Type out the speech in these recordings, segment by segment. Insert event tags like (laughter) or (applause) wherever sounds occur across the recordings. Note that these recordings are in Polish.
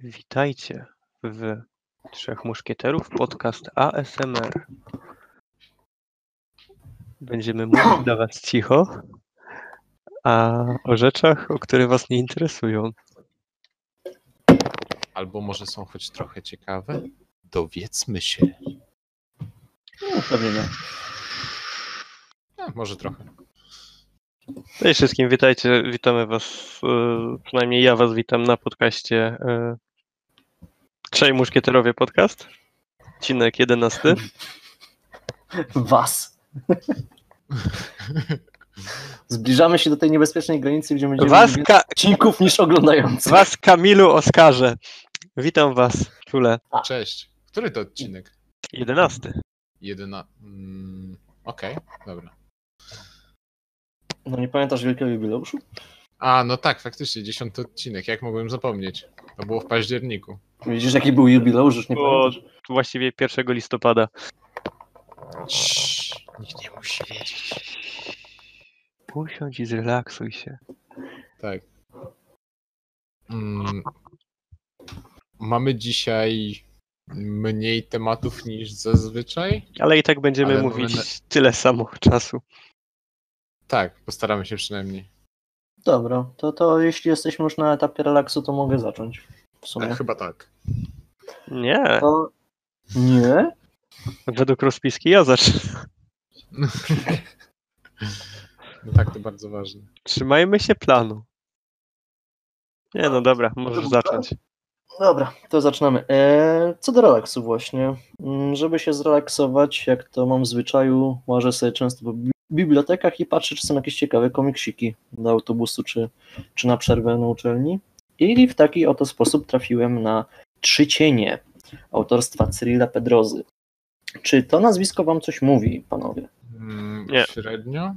Witajcie w Trzech Muszkieterów, podcast ASMR. Będziemy mówić dla Was cicho, a o rzeczach, o które Was nie interesują. Albo może są choć trochę ciekawe? Dowiedzmy się. No, pewnie nie. A, może trochę. Cześć wszystkim, witajcie, witamy Was, e, przynajmniej ja Was witam na podcaście e, Trzej Muszkieterowie Podcast, odcinek 11. Was. Zbliżamy się do tej niebezpiecznej granicy, gdzie będziemy Was, mieli ka- odcinków niż oglądających. was Kamilu Oskarze. Witam Was czule. Cześć. Który to odcinek? 11. Jedyna. Mm, Okej, dobra. No nie pamiętasz wielkiego jubileuszu? A, no tak, faktycznie, dziesiąty odcinek. Jak mogłem zapomnieć? To było w październiku. Widzisz jaki był jubileusz, już nie Było pamiętasz? właściwie 1 listopada. Ciii, nikt nie musi wiedzieć. Usiądź i zrelaksuj się. Tak. Mm, mamy dzisiaj mniej tematów niż zazwyczaj. Ale i tak będziemy Ale mówić mamy tyle samo czasu. Tak, postaramy się przynajmniej. Dobra, to, to jeśli jesteśmy już na etapie relaksu, to mogę zacząć. W E, sumie. chyba tak. Nie, To... Nie? według rozpiski ja zacznę. (laughs) No tak, to bardzo ważne. Trzymajmy się planu. Nie no dobra, możesz zacząć. Dobra, to zaczynamy. Eee, co do relaksu właśnie. Mm, Żeby się zrelaksować, jak to mam w zwyczaju, łażę sobie często po bi- bibliotekach i patrzę, czy są jakieś ciekawe komiksiki do autobusu, czy, czy na przerwę na uczelni. I w taki oto sposób trafiłem na Trzy Cienie autorstwa Cyrila Pedrozy. Czy to nazwisko wam coś mówi, panowie? Mm, Nie. Średnio?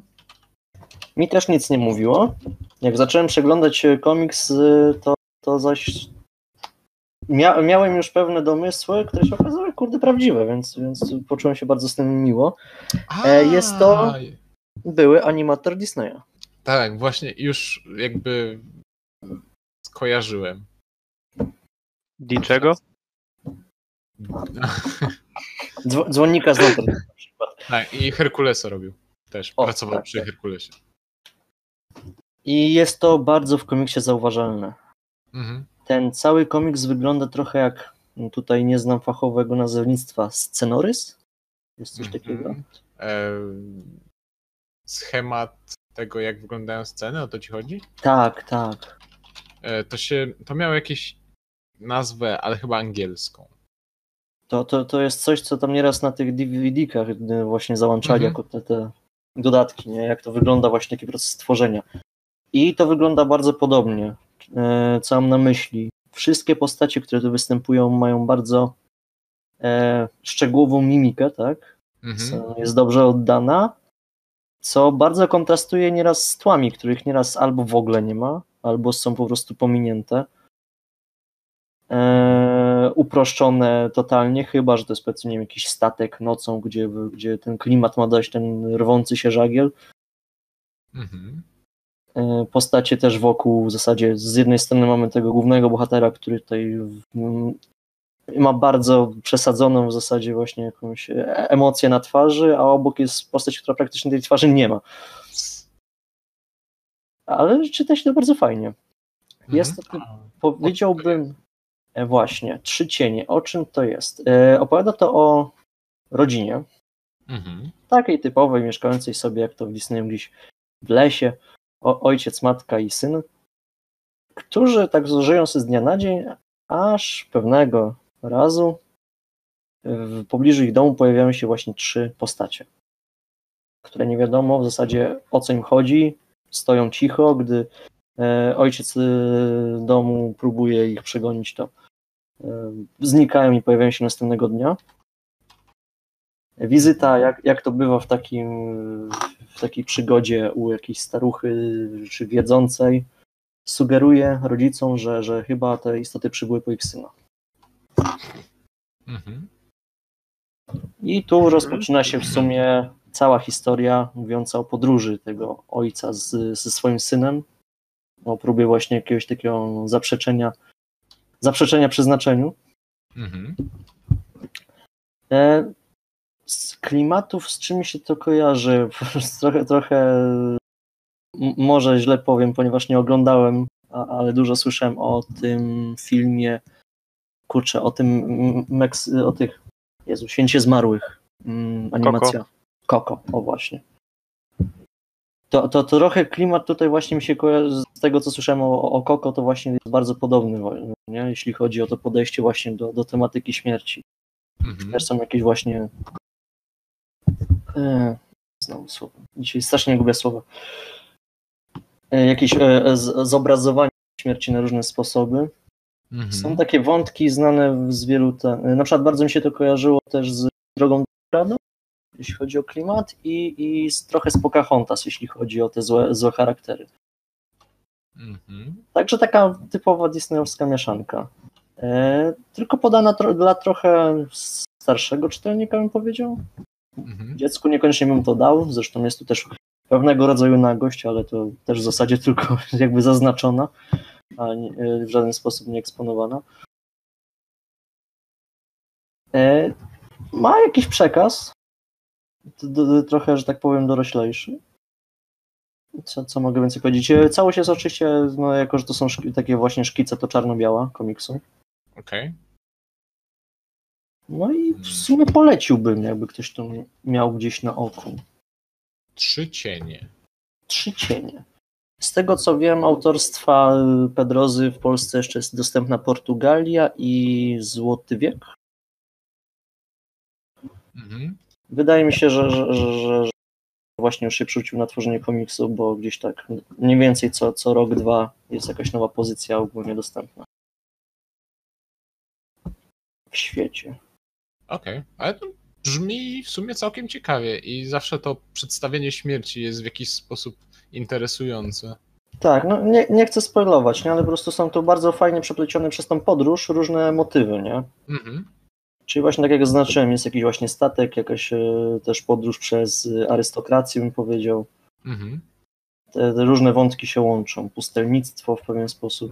Mi też nic nie mówiło. Jak zacząłem przeglądać e, komiks, e, to, to zaś mia miałem już pewne domysły, które się okazały, kurde, prawdziwe, więc, więc poczułem się bardzo z tym miło. E, jest to- Były animator Disneya. Tak, właśnie już jakby skojarzyłem. Diczego? (laughs) Dzwo dzwonnika z Notre na przykład. tak, i Herkulesa robił też. O, Pracował tak, przy tak. Herkulesie. I jest to bardzo w komiksie zauważalne. Mhm. Ten cały komiks wygląda trochę jak, no tutaj nie znam fachowego nazewnictwa, scenorys? Jest coś Mhm. takiego? E, schemat tego, jak wyglądają sceny, o to ci chodzi? Tak, tak. E, to się, to miało jakieś nazwę, ale chyba angielską. To, to, to jest coś, co tam nieraz na tych DVD-kach właśnie załączali Mhm. jako te, te dodatki, nie? jak to wygląda właśnie taki proces tworzenia. I to wygląda bardzo podobnie. E, co mam na myśli? Wszystkie postacie, które tu występują, mają bardzo e, szczegółową mimikę, tak? Mhm. Jest dobrze oddana, co bardzo kontrastuje nieraz z tłami, których nieraz albo w ogóle nie ma, albo są po prostu pominięte. E, uproszczone totalnie, chyba że to jest powiedzmy nie wiem, jakiś statek nocą, gdzie, gdzie ten klimat ma dać ten rwący się żagiel. Mhm. E, Postacie też wokół w zasadzie z jednej strony mamy tego głównego bohatera, który tutaj ma bardzo przesadzoną w zasadzie właśnie jakąś e- emocję na twarzy, a obok jest postać, która praktycznie tej twarzy nie ma. Ale czyta się to bardzo fajnie. Jest to, Mhm. powiedziałbym, e, właśnie, Trzy Cienie. O czym to jest? E, Opowiada to o rodzinie, Mhm. takiej typowej, mieszkającej sobie, jak to w Disneyu gdzieś w lesie, o, ojciec, matka i syn, którzy tak żyją sobie z dnia na dzień, aż pewnego razu w pobliżu ich domu pojawiają się właśnie trzy postacie, które nie wiadomo w zasadzie o co im chodzi, stoją cicho, gdy e, ojciec e, domu próbuje ich przegonić, to e, znikają i pojawiają się następnego dnia. Wizyta, jak, jak to bywa w, takim, w takiej przygodzie u jakiejś staruchy czy wiedzącej, sugeruje rodzicom, że, że chyba te istoty przybyły po ich syna. Mhm. I tu rozpoczyna się w sumie cała historia mówiąca o podróży tego ojca z, ze swoim synem, o próbie właśnie jakiegoś takiego zaprzeczenia zaprzeczenia przeznaczeniu. Mhm. E, z klimatów, z czym się to kojarzy? (laughs) trochę, trochę może źle powiem, ponieważ nie oglądałem, a, ale dużo słyszałem o tym filmie, kurczę, o tym, Meks- o tych, Jezu, Święcie Zmarłych, mm, animacja. Koko, o właśnie. To, to, to trochę klimat tutaj właśnie mi się kojarzy, z tego co słyszałem o, o Koko, to właśnie jest bardzo podobny, nie? jeśli chodzi o to podejście właśnie do, do tematyki śmierci. Mhm. Też są jakieś właśnie. E, znowu słowo. Dzisiaj strasznie gubię słowa. E, jakieś e, z, zobrazowanie śmierci na różne sposoby. Mhm. Są takie wątki znane z wielu. E, na przykład bardzo mi się to kojarzyło też z drogą do Prado, jeśli chodzi o klimat, i, i z, trochę z Pocahontas, jeśli chodzi o te złe, złe charaktery. Mhm. Także taka typowa disneyowska mieszanka. E, tylko podana tro, dla trochę starszego czytelnika, bym powiedział. Mhm. Dziecku niekoniecznie bym to dał, zresztą jest tu też pewnego rodzaju nagość, ale to też w zasadzie tylko (laughs) jakby zaznaczona, a nie, w żaden sposób nie eksponowana. E, ma jakiś przekaz, trochę, że tak powiem, doroślejszy. Co, co mogę więcej powiedzieć? E, Całość jest oczywiście, no, jako że to są takie właśnie szkice, to czarno-biała komiksu. Okej. No i w sumie poleciłbym, jakby ktoś to miał gdzieś na oku. Trzy cienie. Trzy cienie. Z tego co wiem, autorstwa Pedrozy w Polsce jeszcze jest dostępna Portugalia i Złoty Wiek. Mhm. Wydaje mi się, że, że, że, że właśnie już się przerzucił na tworzenie komiksu, bo gdzieś tak mniej więcej co, co rok, dwa jest jakaś nowa pozycja ogólnie dostępna w świecie. Okej, ale to brzmi w sumie całkiem ciekawie i zawsze to przedstawienie śmierci jest w jakiś sposób interesujące. Tak, no nie, nie chcę spoilować, nie? ale po prostu są to bardzo fajnie przeplecione przez tą podróż różne motywy, nie? Mhm. Czyli właśnie tak jak zaznaczyłem, jest jakiś właśnie statek, jakaś e, też podróż przez arystokrację, bym powiedział. Mhm. Te, te różne wątki się łączą. Pustelnictwo w pewien sposób.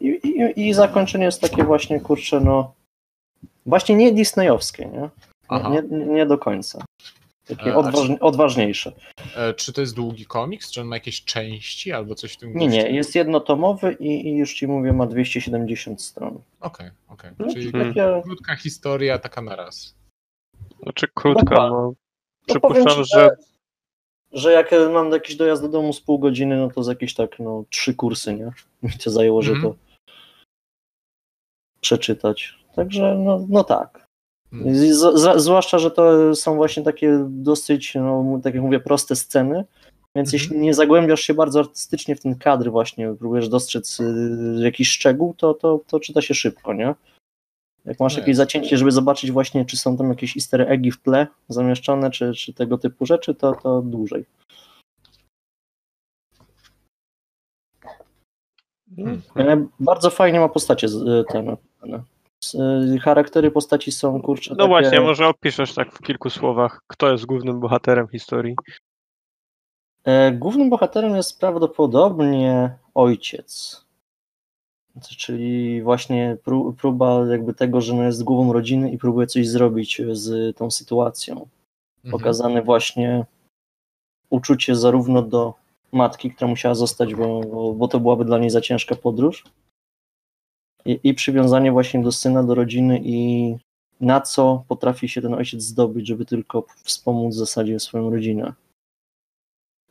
I, i, I zakończenie jest takie właśnie, kurczę, no właśnie nie disneyowskie, nie? Nie, nie, nie do końca. Takie a odważ, odważniejsze. E, czy to jest długi komiks? Czy on ma jakieś części albo coś w tym Nie, nie, jest jednotomowy i, i już ci mówię, ma 270 stron. Okej, okej. No, Czyli Hmm. takie, krótka historia taka na raz. Znaczy krótka, no. No Przypuszczam, ci, że że jak mam jakiś dojazd do domu z pół godziny, no to z jakieś tak, no, trzy kursy, nie? Mi to zajęło, żeby Mhm. to przeczytać. Także, no, no tak. Mhm. Z, z, zwłaszcza, że to są właśnie takie dosyć, no, tak jak mówię, proste sceny, więc Mhm. jeśli nie zagłębiasz się bardzo artystycznie w ten kadr właśnie, próbujesz dostrzec y, jakiś szczegół, to, to, to czyta się szybko, nie? Jak masz No jakieś zacięcie, żeby zobaczyć właśnie, czy są tam jakieś easter eggi w tle zamieszczone, czy, czy tego typu rzeczy, to, to dłużej. Hmm. E, Bardzo fajnie ma postacie z- e, Charaktery postaci są kurczę. No takie- właśnie, może opiszesz tak w kilku słowach, kto jest głównym bohaterem historii. E, Głównym bohaterem jest prawdopodobnie ojciec. Czyli właśnie pró- próba jakby tego, że no jest głową rodziny i próbuje coś zrobić z tą sytuacją. Mhm. Pokazane właśnie uczucie zarówno do matki, która musiała zostać, bo, bo to byłaby dla niej za ciężka podróż. I, I przywiązanie właśnie do syna, do rodziny i na co potrafi się ten ojciec zdobyć, żeby tylko wspomóc w zasadzie swoją rodzinę.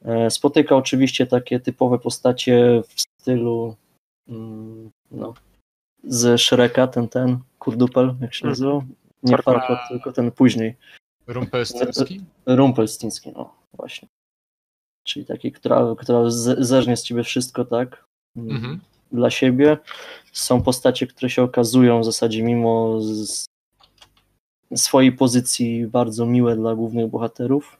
E, Spotyka oczywiście takie typowe postacie w stylu mm, no, z Shreka, ten ten, kurdupel, jak się Mhm. nazywał? Nie Farquaad. Tylko ten później. Rumpelstiltskin? Rumpelstiltskin, o właśnie. Czyli taki, która, która z- zeżnie z ciebie wszystko, tak? Mm, Mhm. Dla siebie. Są postacie, które się okazują w zasadzie mimo swojej pozycji bardzo miłe dla głównych bohaterów.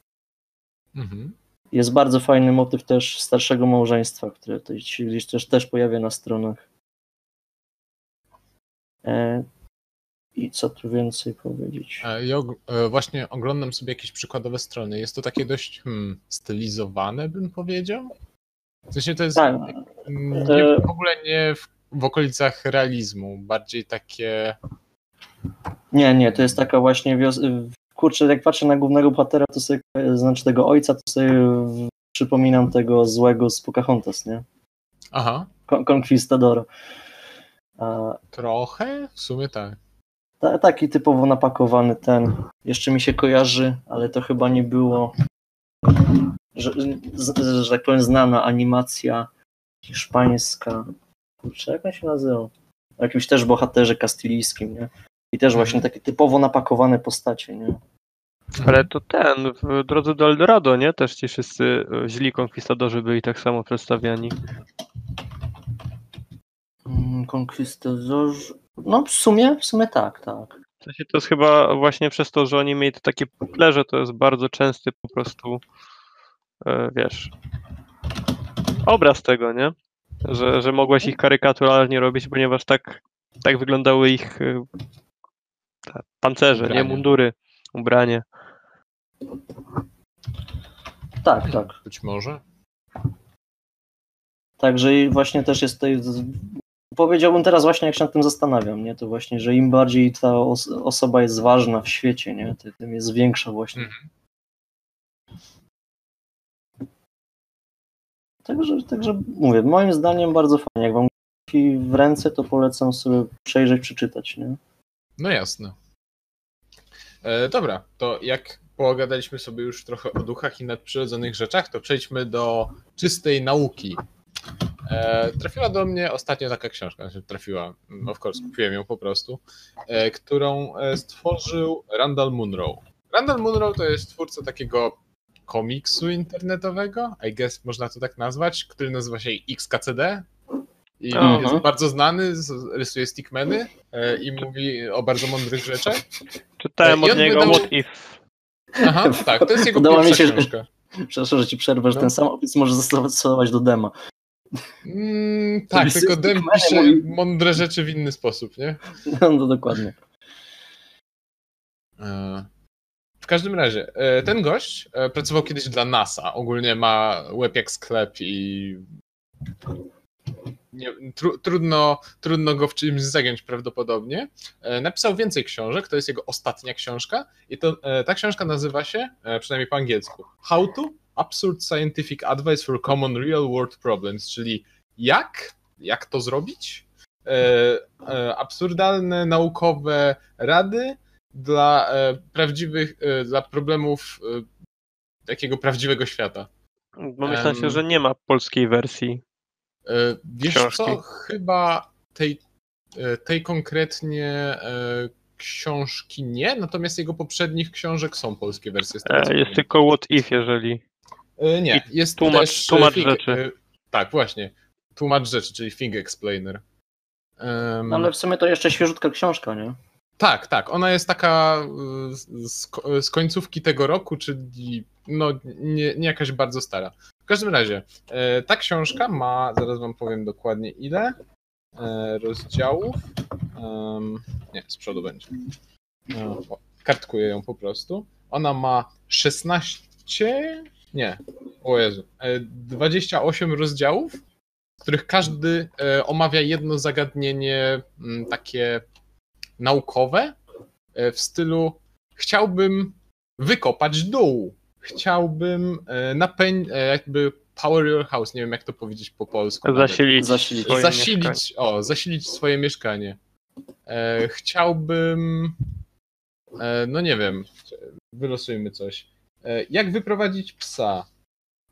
Mhm. Jest bardzo fajny motyw też starszego małżeństwa, które gdzieś też, też pojawia na stronach. E, I co tu więcej powiedzieć? E, Ja e, właśnie oglądam sobie jakieś przykładowe strony. Jest to takie dość hmm, stylizowane, bym powiedział. W sensie to jest Tak, nie, w ogóle nie w, w okolicach realizmu, bardziej takie... nie, nie, to jest taka właśnie wios... Kurczę, jak patrzę na głównego bohatera, to sobie, znaczy tego ojca, to sobie przypominam tego złego z Pocahontas, nie? Aha, Conquistadora. A, trochę? W sumie tak. ta, taki typowo napakowany ten. Jeszcze mi się kojarzy, ale to chyba nie było, że, z, że tak powiem, znana animacja hiszpańska. Kurczę, jak on się nazywał? O jakimś też bohaterze kastylijskim, nie? I też właśnie takie typowo napakowane postacie, nie? Ale to ten, w drodze do Eldorado, nie? Też ci wszyscy e, źli konkwistadorzy byli tak samo przedstawiani. Mm, Konkwistadorzy. No w sumie, w sumie tak, tak. W sensie to jest chyba właśnie przez to, że oni mieli to takie puklerze, to jest bardzo częsty po prostu, wiesz, obraz tego, nie? Że, że mogłeś ich karykaturalnie robić, ponieważ tak, tak wyglądały ich e, te pancerze, nie? Ubranie. Mundury, ubranie. Tak, tak. Być może. Także i właśnie też jest tutaj. Powiedziałbym teraz właśnie, jak się nad tym zastanawiam, nie? To właśnie, że im bardziej ta os osoba jest ważna w świecie, nie? Ty- Tym jest większa właśnie. Mhm. Także, także mówię, moim zdaniem bardzo fajnie. Jak wam trafi w ręce, to polecam sobie przejrzeć, przeczytać, nie? No jasne. E, dobra, to jak pogadaliśmy sobie już trochę o duchach i nadprzyrodzonych rzeczach, to przejdźmy do czystej nauki. E, trafiła do mnie ostatnio taka książka, znaczy trafiła, mm, of course, kupiłem ją po prostu, e, którą e, stworzył Randall Munro. Randall Munro to jest twórca takiego komiksu internetowego, I guess można to tak nazwać, który nazywa się XKCD i Aha. jest bardzo znany, rysuje stickmany e, i mówi o bardzo mądrych rzeczach. Czytałem I od niego wydał- What If. Aha, tak, to jest jego Podoba mi pierwsza się, że- książka. Przepraszam, że ci przerwę, że No. ten sam opis może zastosować do dema. Mm, tak, tylko Dem pisze mówi- mądre rzeczy w inny sposób, nie? No, no dokładnie. E, W każdym razie, e, ten gość e, pracował kiedyś dla NASA. Ogólnie ma łeb jak sklep i nie, tru, trudno, trudno go w czymś zagiąć prawdopodobnie. E, Napisał więcej książek, to jest jego ostatnia książka i to, ta książka nazywa się, przynajmniej po angielsku, How to Absurd Scientific Advice for Common Real World Problems, czyli jak, jak to zrobić, absurdalne naukowe rady dla e, prawdziwych, e, dla problemów e, takiego prawdziwego świata. Domyślam Em. się, że nie ma polskiej wersji. E, Wiesz Książki. co, chyba tej, e, tej konkretnie e, książki nie, natomiast jego poprzednich książek są polskie wersje. E, Jest tylko What If, jeżeli. E, Nie, jest tłumacz- też tłumacz Thing- rzeczy. e, Tak, właśnie. Tłumacz rzeczy, czyli Thing Explainer. Em, No ale w sumie to jeszcze świeżutka książka, nie? Tak, tak. Ona jest taka y, z, z ko- z końcówki tego roku, czyli no, nie, nie jakaś bardzo stara. W każdym razie, e, ta książka ma, zaraz wam powiem dokładnie ile e, rozdziałów. Nie, z przodu będzie. E, kartkuję ją po prostu. Ona ma 16, nie, o Jezu, e, 28 rozdziałów, z których każdy omawia jedno zagadnienie takie naukowe e, w stylu chciałbym wykopać dół, chciałbym e, napędzić, jakby power your house, nie wiem jak to powiedzieć po polsku. Zasilić, Zasilić. swoje mieszkanie. Zasilić, o, zasilić swoje mieszkanie. E, chciałbym, e, no nie wiem, wylosujmy coś. E, jak wyprowadzić psa?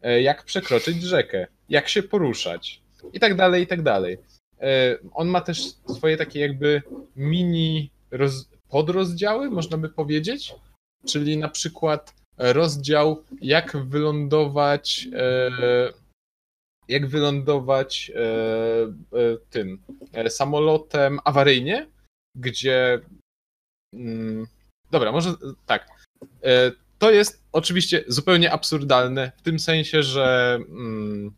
E, jak przekroczyć rzekę? Jak się poruszać? I tak dalej, i tak dalej. E, on ma też swoje takie jakby mini roz, podrozdziały, można by powiedzieć. Czyli na przykład rozdział jak wylądować e, jak wylądować e, tym samolotem awaryjnie, gdzie mm, dobra, może tak. To jest oczywiście zupełnie absurdalne w tym sensie, że mm,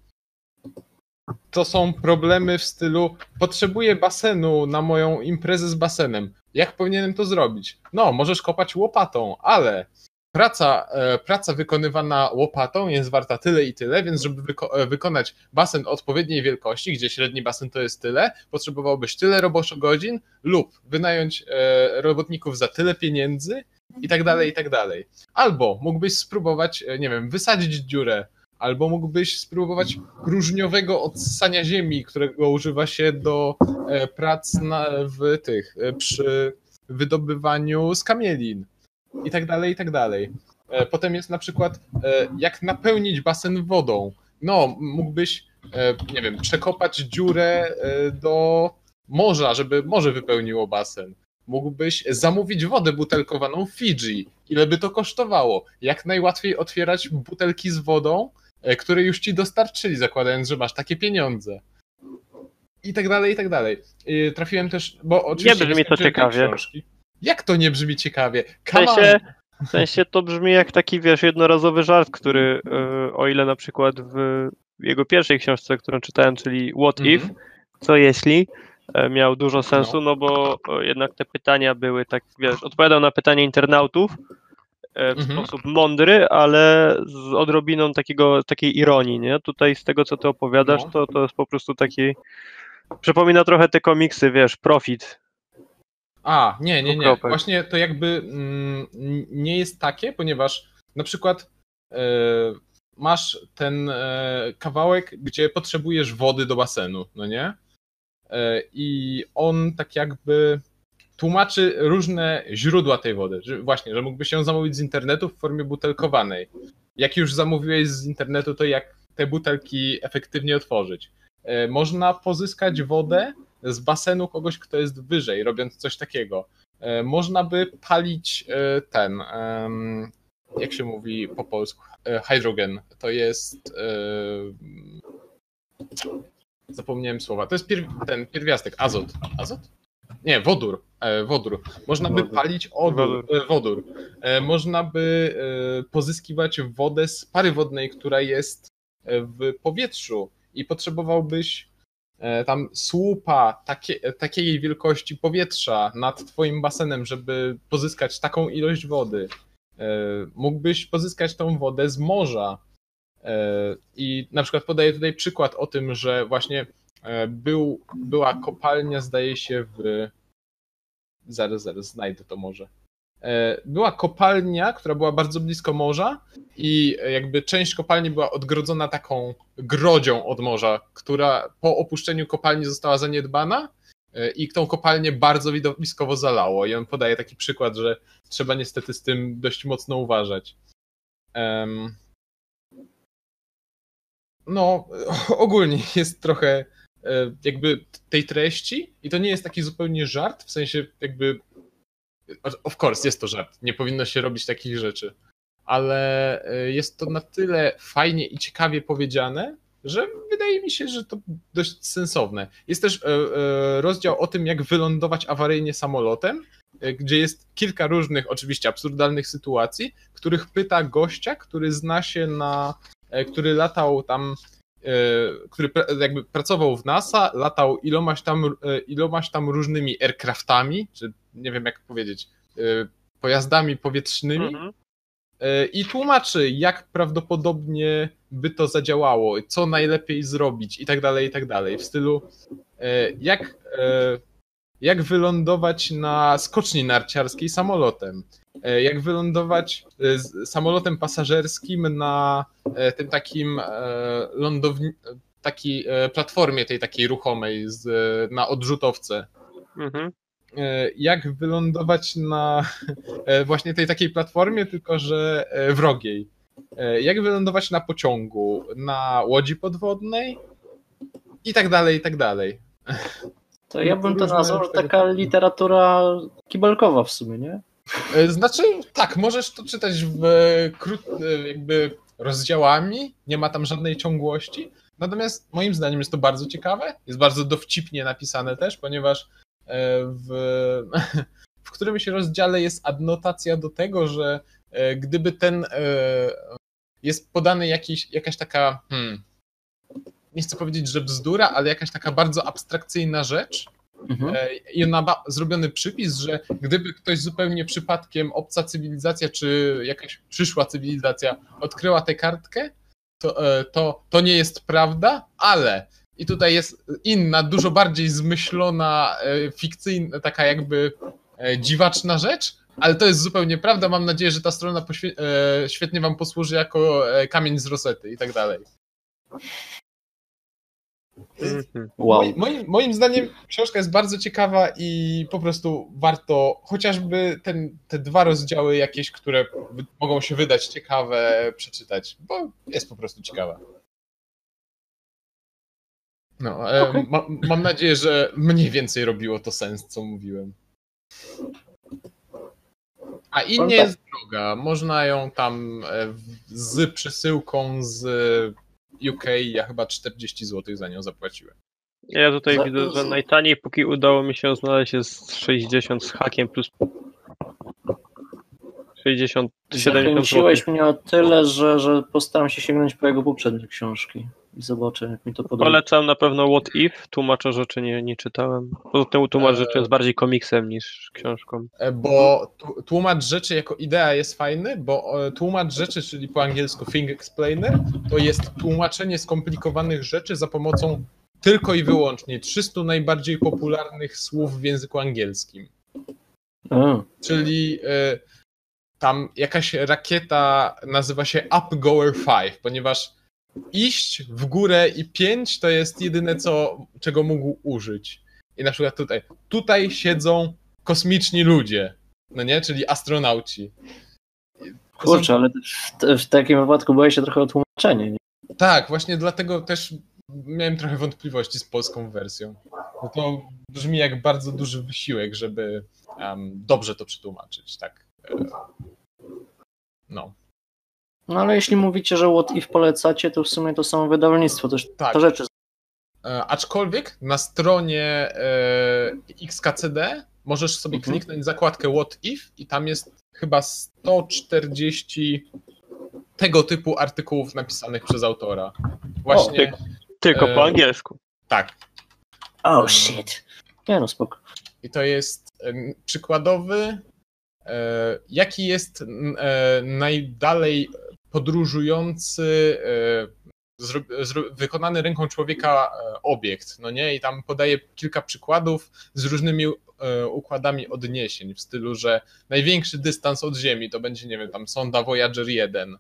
to są problemy w stylu potrzebuję basenu na moją imprezę z basenem. Jak powinienem to zrobić? No, możesz kopać łopatą, ale praca, e, praca wykonywana łopatą jest warta tyle i tyle, więc żeby wyko e, wykonać basen odpowiedniej wielkości, gdzie średni basen to jest tyle, potrzebowałbyś tyle roboczogodzin lub wynająć e, robotników za tyle pieniędzy i tak dalej, i tak dalej. Albo mógłbyś spróbować, nie wiem, wysadzić dziurę, albo mógłbyś spróbować próżniowego odsania ziemi, którego używa się do e, prac na, w tych, e, przy wydobywaniu skamielin i tak dalej, i tak dalej. E, Potem jest na przykład, jak napełnić basen wodą. No, mógłbyś, nie wiem, przekopać dziurę do morza, żeby morze wypełniło basen. Mógłbyś zamówić wodę butelkowaną Fidżi. Ile by to kosztowało? Jak najłatwiej otwierać butelki z wodą, które już ci dostarczyli, zakładając, że masz takie pieniądze. I tak dalej, i tak dalej. I Trafiłem też, bo oczywiście... brzmi to ciekawie. książki. Jak to nie brzmi ciekawie? W Come on! sensie, w sensie to brzmi jak taki, wiesz, jednorazowy żart, który, e, o ile na przykład w jego pierwszej książce, którą czytałem, czyli What Mhm. If, co jeśli, e, miał dużo sensu, no bo e, jednak te pytania były tak, wiesz, odpowiadał na pytania internautów e, w Mhm. sposób mądry, ale z odrobiną takiego, takiej ironii, nie? Tutaj z tego, co ty opowiadasz, No. to, to jest po prostu taki, przypomina trochę te komiksy, wiesz, Profit, A, nie, nie, nie. Właśnie to jakby mm, nie jest takie, ponieważ na przykład e, masz ten e, kawałek, gdzie potrzebujesz wody do basenu, no nie? E, I on tak jakby tłumaczy różne źródła tej wody. Że właśnie, że mógłbyś ją zamówić z internetu w formie butelkowanej. Jak już zamówiłeś z internetu, to jak te butelki efektywnie otworzyć. E, Można pozyskać wodę z basenu kogoś, kto jest wyżej, robiąc coś takiego. E, Można by palić e, ten, jak się mówi po polsku, hydrogen. To jest. Zapomniałem słowa. To jest ten pierwiastek, azot. Azot? Nie, wodór. E, Wodór. Można by Wodór. palić odór, wodór. wodór. E, Można by e, pozyskiwać wodę z pary wodnej, która jest e, w powietrzu i potrzebowałbyś e, tam słupa takie, e, takiej wielkości powietrza nad twoim basenem, żeby pozyskać taką ilość wody. E, Mógłbyś pozyskać tą wodę z morza. E, I na przykład podaję tutaj przykład o tym, że właśnie e, był, była kopalnia, zdaje się, w. Zaraz, zaraz znajdę to może. E, Była kopalnia, która była bardzo blisko morza, i e, jakby część kopalni była odgrodzona taką grodzią od morza, która po opuszczeniu kopalni została zaniedbana e, i tą kopalnię bardzo widowiskowo zalało. I on podaje taki przykład, że trzeba niestety z tym dość mocno uważać. No, ogólnie jest trochę e, jakby tej treści i to nie jest taki zupełnie żart, w sensie jakby of course jest to żart, nie powinno się robić takich rzeczy, ale e, jest to na tyle fajnie i ciekawie powiedziane, że wydaje mi się, że to dość sensowne. Jest też e, e, rozdział o tym, jak wylądować awaryjnie samolotem, e, gdzie jest kilka różnych, oczywiście absurdalnych sytuacji, których pyta gościa, który zna się na, e, który latał tam, e, który pra- jakby pracował w NASA, latał ilomaś tam, e, ilomaś tam różnymi aircraftami, czy nie wiem jak powiedzieć, e, pojazdami powietrznymi, Mhm. E, i tłumaczy, jak prawdopodobnie by to zadziałało, co najlepiej zrobić i tak dalej, i tak dalej. W stylu, e, jak, e, jak wylądować na skoczni narciarskiej samolotem, e, jak wylądować e, samolotem pasażerskim na e, tym takim lądowni, takiej platformie tej takiej ruchomej z, na odrzutowce Mhm. jak wylądować na właśnie tej takiej platformie, tylko że wrogiej. Jak wylądować na pociągu, na łodzi podwodnej i tak dalej, i tak dalej. (laughs) To ja bym to nazwał, że taka literatura kibelkowa w sumie, nie? E, Znaczy, tak, możesz to czytać w e, krót, e, jakby rozdziałami, nie ma tam żadnej ciągłości. Natomiast moim zdaniem jest to bardzo ciekawe, jest bardzo dowcipnie napisane też, ponieważ w, (laughs) w którymś rozdziale jest adnotacja do tego, że gdyby ten jest podany jakiś, jakaś taka, hmm, nie chcę powiedzieć, że bzdura, ale jakaś taka bardzo abstrakcyjna rzecz, Mhm. E, I ma ba- zrobiony przypis, że gdyby ktoś zupełnie przypadkiem obca cywilizacja, czy jakaś przyszła cywilizacja odkryła tę kartkę, to, e, to, to nie jest prawda, ale i tutaj jest inna, dużo bardziej zmyślona, e, fikcyjna, taka jakby dziwaczna rzecz, ale to jest zupełnie prawda. Mam nadzieję, że ta strona świetnie wam posłuży jako kamień z rosety i tak dalej. Mhm. Wow. Moim, moim, moim zdaniem książka jest bardzo ciekawa i po prostu warto chociażby ten, te dwa rozdziały jakieś, które mogą się wydać ciekawe, przeczytać, bo jest po prostu ciekawa. No, Okej. ma, mam nadzieję, że mniej więcej robiło to sens, co mówiłem. A i nie tak. jest droga. Można ją tam e, z przesyłką z UK, ja chyba 40 zł za nią zapłaciłem. Ja tutaj Za- widzę, że najtaniej, póki udało mi się znaleźć, jest 60 z hakiem plus 60, 70 zł. Zachęciłeś mnie o tyle, że, że postaram się sięgnąć po jego poprzednie książki i zobaczę, jak mi to podoba. Polecam na pewno What If, tłumacza rzeczy nie, nie czytałem. Poza tym tłumacz rzeczy jest bardziej komiksem niż książką. E, Bo tłumacz rzeczy jako idea jest fajny, bo e, tłumacz rzeczy, czyli po angielsku Thing Explainer, to jest tłumaczenie skomplikowanych rzeczy za pomocą tylko i wyłącznie 300 najbardziej popularnych słów w języku angielskim. A, Czyli e, tam jakaś rakieta nazywa się Upgoer 5, ponieważ iść w górę i 5 to jest jedyne, co, czego mógł użyć. I na przykład tutaj, tutaj siedzą kosmiczni ludzie, no nie, czyli astronauci. To są- kurczę, ale w, w takim wypadku boję się trochę o tłumaczenie. Nie? Tak, właśnie dlatego też miałem trochę wątpliwości z polską wersją. Bo to brzmi jak bardzo duży wysiłek, żeby em, dobrze to przetłumaczyć, tak. e, No. No ale jeśli mówicie, że What If polecacie, to w sumie to samo wydawnictwo, też Tak. te rzeczy. E, Aczkolwiek na stronie e, XKCD możesz sobie Mhm. kliknąć zakładkę What If i tam jest chyba 140 tego typu artykułów napisanych przez autora. Właśnie Tylko E, po angielsku. tak. Oh shit. Nie no, spoko. I to jest em, przykładowy, e, jaki jest e, najdalej podróżujący e, zro, zro, wykonany ręką człowieka e, obiekt, no nie? I tam podaje kilka przykładów z różnymi e, układami odniesień w stylu, że największy dystans od Ziemi to będzie, nie wiem, tam sonda Voyager 1, e,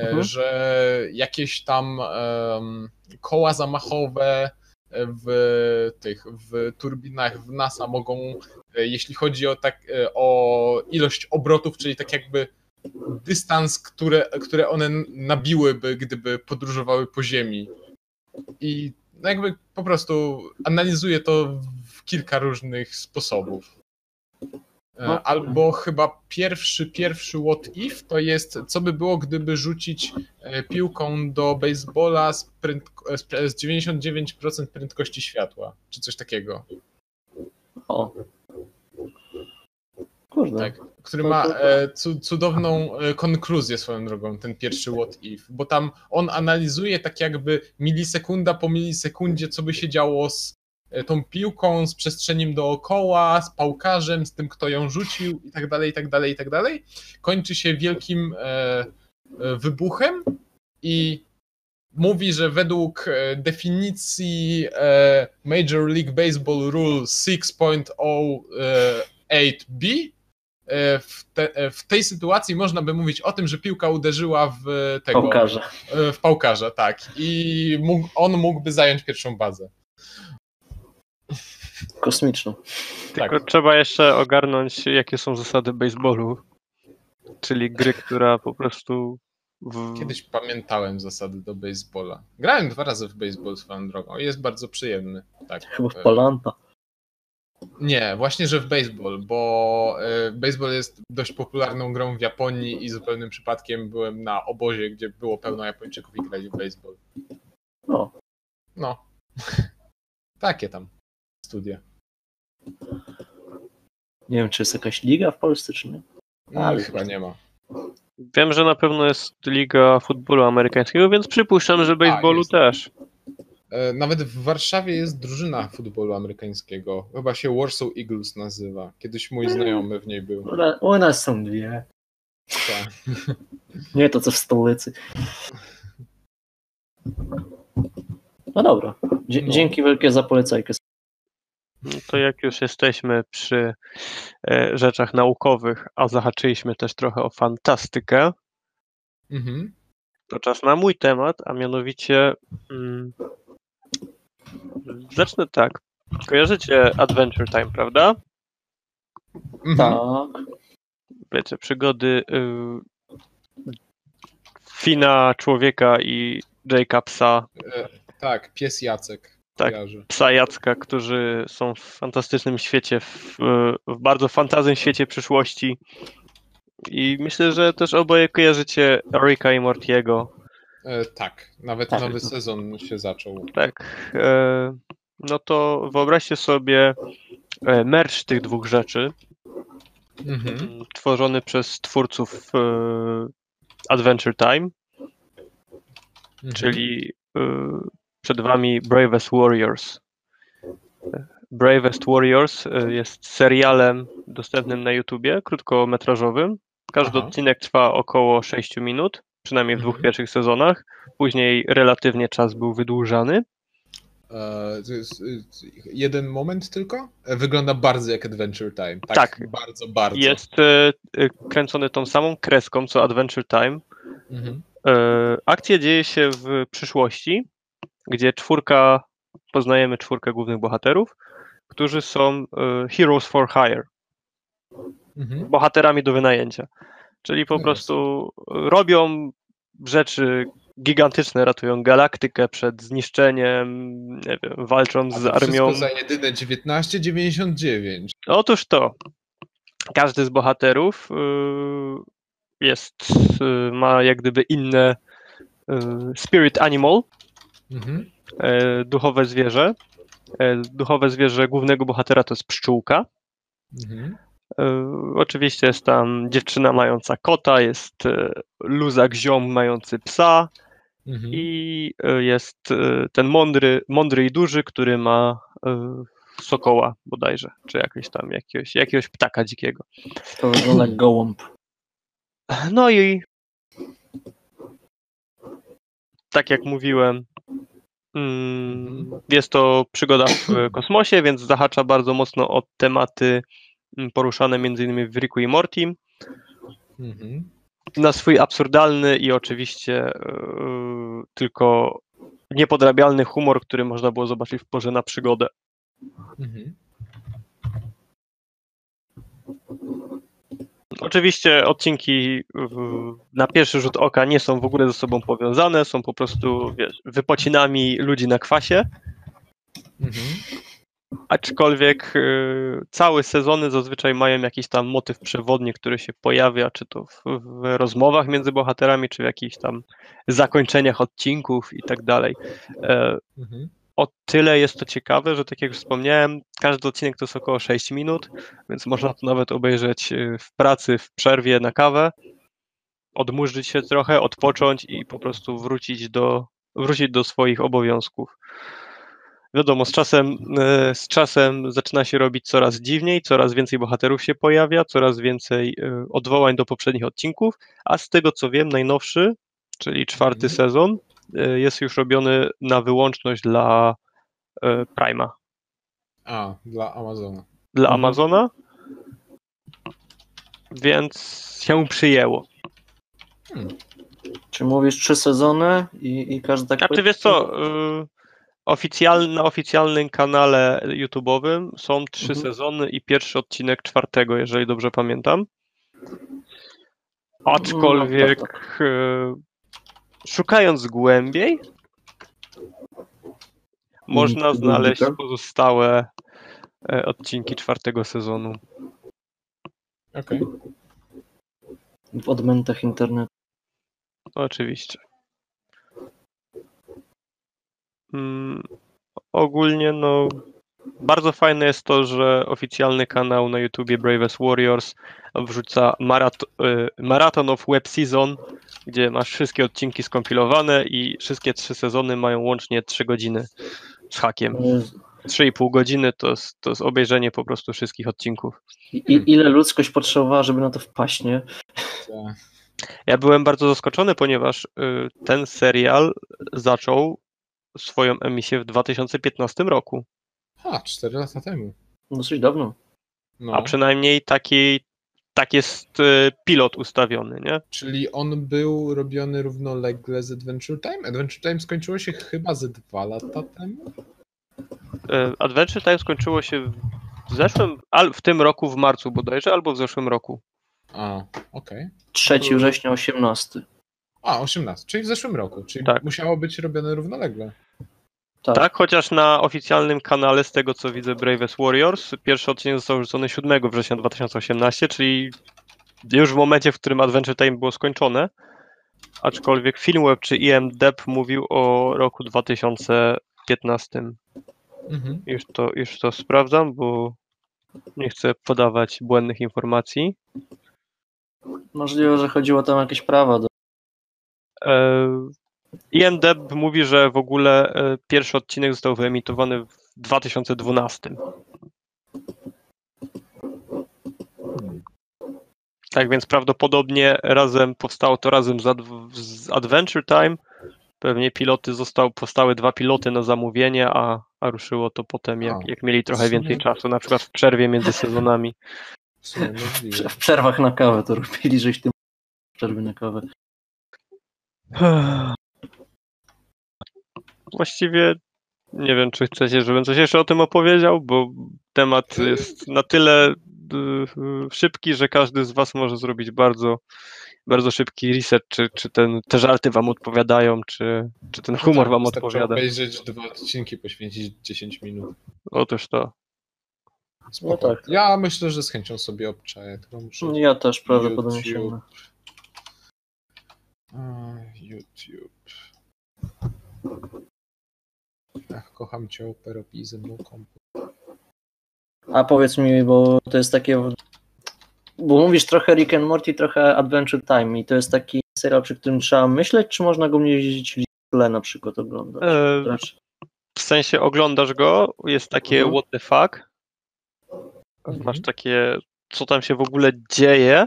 Mhm. że jakieś tam em, koła zamachowe w tych w turbinach w NASA mogą, jeśli chodzi o tak o ilość obrotów, czyli tak jakby dystans, które, które one nabiłyby, gdyby podróżowały po Ziemi. I no jakby po prostu analizuje to w kilka różnych sposobów. E, No. Albo chyba pierwszy, pierwszy what if to jest, co by było, gdyby rzucić e, piłką do baseballa z, prędko- z 99% prędkości światła, czy coś takiego. O. Kurde. Tak, który To- ma e, cu, cudowną e, konkluzję swoją drogą, ten pierwszy what if, bo tam on analizuje tak jakby milisekunda po milisekundzie, co by się działo z e, tą piłką, z przestrzeniem dookoła, z pałkarzem, z tym, kto ją rzucił i tak dalej, i tak dalej, i tak dalej. Kończy się wielkim wybuchem i mówi, że według definicji Major League Baseball Rule 6.08b e, w, te, e, w tej sytuacji można by mówić o tym, że piłka uderzyła w tego. Pokażę. e, W pałkarza, tak. I mógł, on mógłby zająć pierwszą bazę. Kosmiczną. Tak. Tylko trzeba jeszcze ogarnąć, jakie są zasady baseballu. Czyli gry, która po prostu. W... Kiedyś pamiętałem zasady do baseballa. Grałem dwa razy w baseball swoją drogą i jest bardzo przyjemny. Tak. Chyba w E, Polanta. Nie, właśnie, że w baseball, bo e, baseball jest dość popularną grą w Japonii i zupełnym przypadkiem byłem na obozie, gdzie było pełno Japończyków i grali w baseball. O, No. (laughs) Takie tam studia. nie wiem, czy jest jakaś liga w Polsce, czy nie. No, Ale- chyba nie ma. Wiem, że na pewno jest liga futbolu amerykańskiego, więc przypuszczam, że baseballu jest. też. E, Nawet w Warszawie jest drużyna futbolu amerykańskiego. Chyba się Warsaw Eagles nazywa. Kiedyś mój znajomy w niej był. U nas są dwie. Tak. (laughs) Nie to co w stolicy. No dobra. Dzie- No. Dzięki wielkie za polecajkę. No to jak już jesteśmy przy e, rzeczach naukowych, a zahaczyliśmy też trochę o fantastykę, Mhm. to czas na mój temat, a mianowicie mm, zacznę tak. Kojarzycie Adventure Time, prawda? Mhm. Tak. Wiecie, przygody y, Fina, człowieka i Jake'a psa, E, tak, pies Jacek. Tak. Psa Jacka, którzy są w fantastycznym świecie, w, w bardzo fantazjnym świecie przyszłości. I myślę, że też oboje kojarzycie Ricka i Mortiego. E, tak, nawet Tak. nowy sezon się zaczął. Tak. E, no to wyobraźcie sobie e, merch tych dwóch rzeczy, Mhm. m, tworzony przez twórców e, Adventure Time, Mhm. czyli e, przed wami Bravest Warriors. Bravest Warriors e, jest serialem dostępnym na YouTubie, krótkometrażowym. Każdy Aha. odcinek trwa około 6 minut, przynajmniej w dwóch Mhm. pierwszych sezonach. Później relatywnie czas był wydłużany. E, to jest, e, jeden moment tylko? E, Wygląda bardzo jak Adventure Time. Tak, Tak. bardzo, bardzo. Jest e, e, kręcony tą samą kreską co Adventure Time. Mhm. E, Akcja dzieje się w przyszłości, gdzie czwórka, poznajemy czwórkę głównych bohaterów, którzy są heroes for hire, Mhm. bohaterami do wynajęcia. Czyli po No prostu robią rzeczy gigantyczne, ratują galaktykę przed zniszczeniem, nie wiem, walczą z to armią. Za jedyne 19,99. Otóż to. Każdy z bohaterów y, jest, y, ma jak gdyby inne y, spirit animal, Mhm. duchowe zwierzę. Duchowe zwierzę głównego bohatera to jest pszczółka. Mhm. E, Oczywiście jest tam dziewczyna mająca kota, jest e, luzak ziom mający psa Mhm. i e, jest ten mądry, mądry i duży, który ma sokoła bodajże, czy jakiegoś tam jakiegoś, jakiegoś ptaka dzikiego. To wygląda jak gołąb. No i tak jak mówiłem, mm, jest to przygoda w kosmosie, więc zahacza bardzo mocno o tematy poruszane m.in. w Ricku i Mortim. Mhm. Na swój absurdalny i oczywiście e, tylko niepodrabialny humor, który można było zobaczyć w porze na przygodę. Mhm. Oczywiście odcinki na pierwszy rzut oka nie są w ogóle ze sobą powiązane, są po prostu wiesz, wypocinami ludzi na kwasie. Mhm. Aczkolwiek y, całe sezony zazwyczaj mają jakiś tam motyw przewodni, który się pojawia, czy to w, w rozmowach między bohaterami, czy w jakichś tam zakończeniach odcinków i tak dalej. E, Mhm. O tyle jest to ciekawe, że tak jak już wspomniałem, każdy odcinek to jest około 6 minut, więc można to nawet obejrzeć y, w pracy, w przerwie na kawę, odmurzyć się trochę, odpocząć i po prostu wrócić do, wrócić do swoich obowiązków. Wiadomo, z czasem, e, z czasem zaczyna się robić coraz dziwniej, coraz więcej bohaterów się pojawia, coraz więcej e, odwołań do poprzednich odcinków, a z tego co wiem, najnowszy, czyli czwarty Mhm. sezon, e, jest już robiony na wyłączność dla Prima, A, dla Amazona. dla Mhm. Amazona, więc się przyjęło. Czy mówisz trzy sezony i, i każdy tak... Znaczy wiesz co, y, oficjal, na oficjalnym kanale YouTube'owym są trzy Mhm. sezony i pierwszy odcinek czwartego, jeżeli dobrze pamiętam. Aczkolwiek No, tak, y, szukając głębiej można Nigdy znaleźć tak? pozostałe e, odcinki czwartego sezonu. Okej. W odmętach internetu. Oczywiście. Mm, ogólnie no bardzo fajne jest to, że oficjalny kanał na YouTubie Bravest Warriors wrzuca marat y, Marathon of Web Season, gdzie masz wszystkie odcinki skompilowane i wszystkie trzy sezony mają łącznie 3 godziny z hakiem. 3,5 godziny to jest, to jest obejrzenie po prostu wszystkich odcinków. I, ile ludzkość potrzebowała, żeby na to wpaść, nie? Tak. Ja byłem bardzo zaskoczony, ponieważ y, ten serial zaczął swoją emisję w 2015 roku. A, 4 lata temu. Dosyć dawno. No. A przynajmniej taki, tak jest y, pilot ustawiony, nie? Czyli on był robiony równolegle z Adventure Time? Adventure Time skończyło się chyba ze dwa lata temu? Y, Adventure Time skończyło się w zeszłym, al, w tym roku w marcu bodajże, albo w zeszłym roku. A, okej. 3 września 18. A, 18, czyli w zeszłym roku. Czyli Tak. musiało być robione równolegle. Tak. Tak, chociaż na oficjalnym kanale, z tego co widzę, Bravest Warriors, pierwszy odcinek został rzucony 7 września 2018, czyli już w momencie, w którym Adventure Time było skończone. Aczkolwiek Filmweb czy IMDb mówił o roku 2015. Mhm. Już to, już to sprawdzam, bo nie chcę podawać błędnych informacji. Możliwe, że chodziło tam o jakieś prawa. Do... E, IMDb mówi, że w ogóle e, pierwszy odcinek został wyemitowany w 2012. Hmm. Tak więc prawdopodobnie razem powstało to razem z, Adv- z Adventure Time. Pewnie piloty został, powstały dwa piloty na zamówienie, a, a ruszyło to potem, jak, jak mieli trochę więcej czasu, na przykład w przerwie między sezonami. W przerwach na kawę to robili, żeś tym przerwy na kawę. Właściwie nie wiem, czy chcecie, żebym coś jeszcze o tym opowiedział, bo temat jest na tyle y, y, szybki, że każdy z Was może zrobić bardzo, bardzo szybki reset, czy, czy ten, te żarty Wam odpowiadają, czy, czy ten humor Tak, Wam odpowiada. obejrzeć dwa odcinki, poświęcić 10 minut. Otóż to. Spoko. No tak. Ja myślę, że z chęcią sobie obczaję. Muszę... Ja też prawdopodobnie YouTube. YouTube. Ach, kocham cię, operopi ze mną komputer. A powiedz mi, bo to jest takie. Bo mówisz trochę Rick and Morty, trochę Adventure Time i to jest taki serial, przy którym trzeba myśleć, czy można go jeździć w tle na przykład oglądać? E, Raczej. w sensie oglądasz go, jest takie Mhm. what the fuck, Mhm. masz takie, co tam się w ogóle dzieje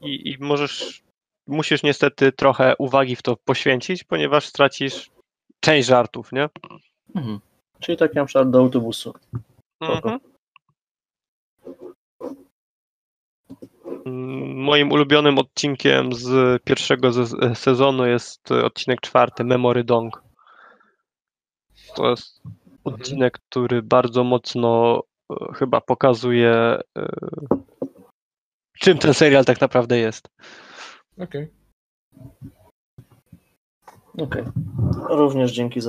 i, i możesz, musisz niestety trochę uwagi w to poświęcić, ponieważ stracisz część żartów, nie? Mhm. Czyli tak na przykład do autobusu. Mhm. Moim ulubionym odcinkiem z pierwszego ze- sezonu jest odcinek czwarty, Memory Dong. To jest odcinek, który bardzo mocno e, chyba pokazuje, e, czym ten serial tak naprawdę jest. Okej. Okej. Również dzięki za.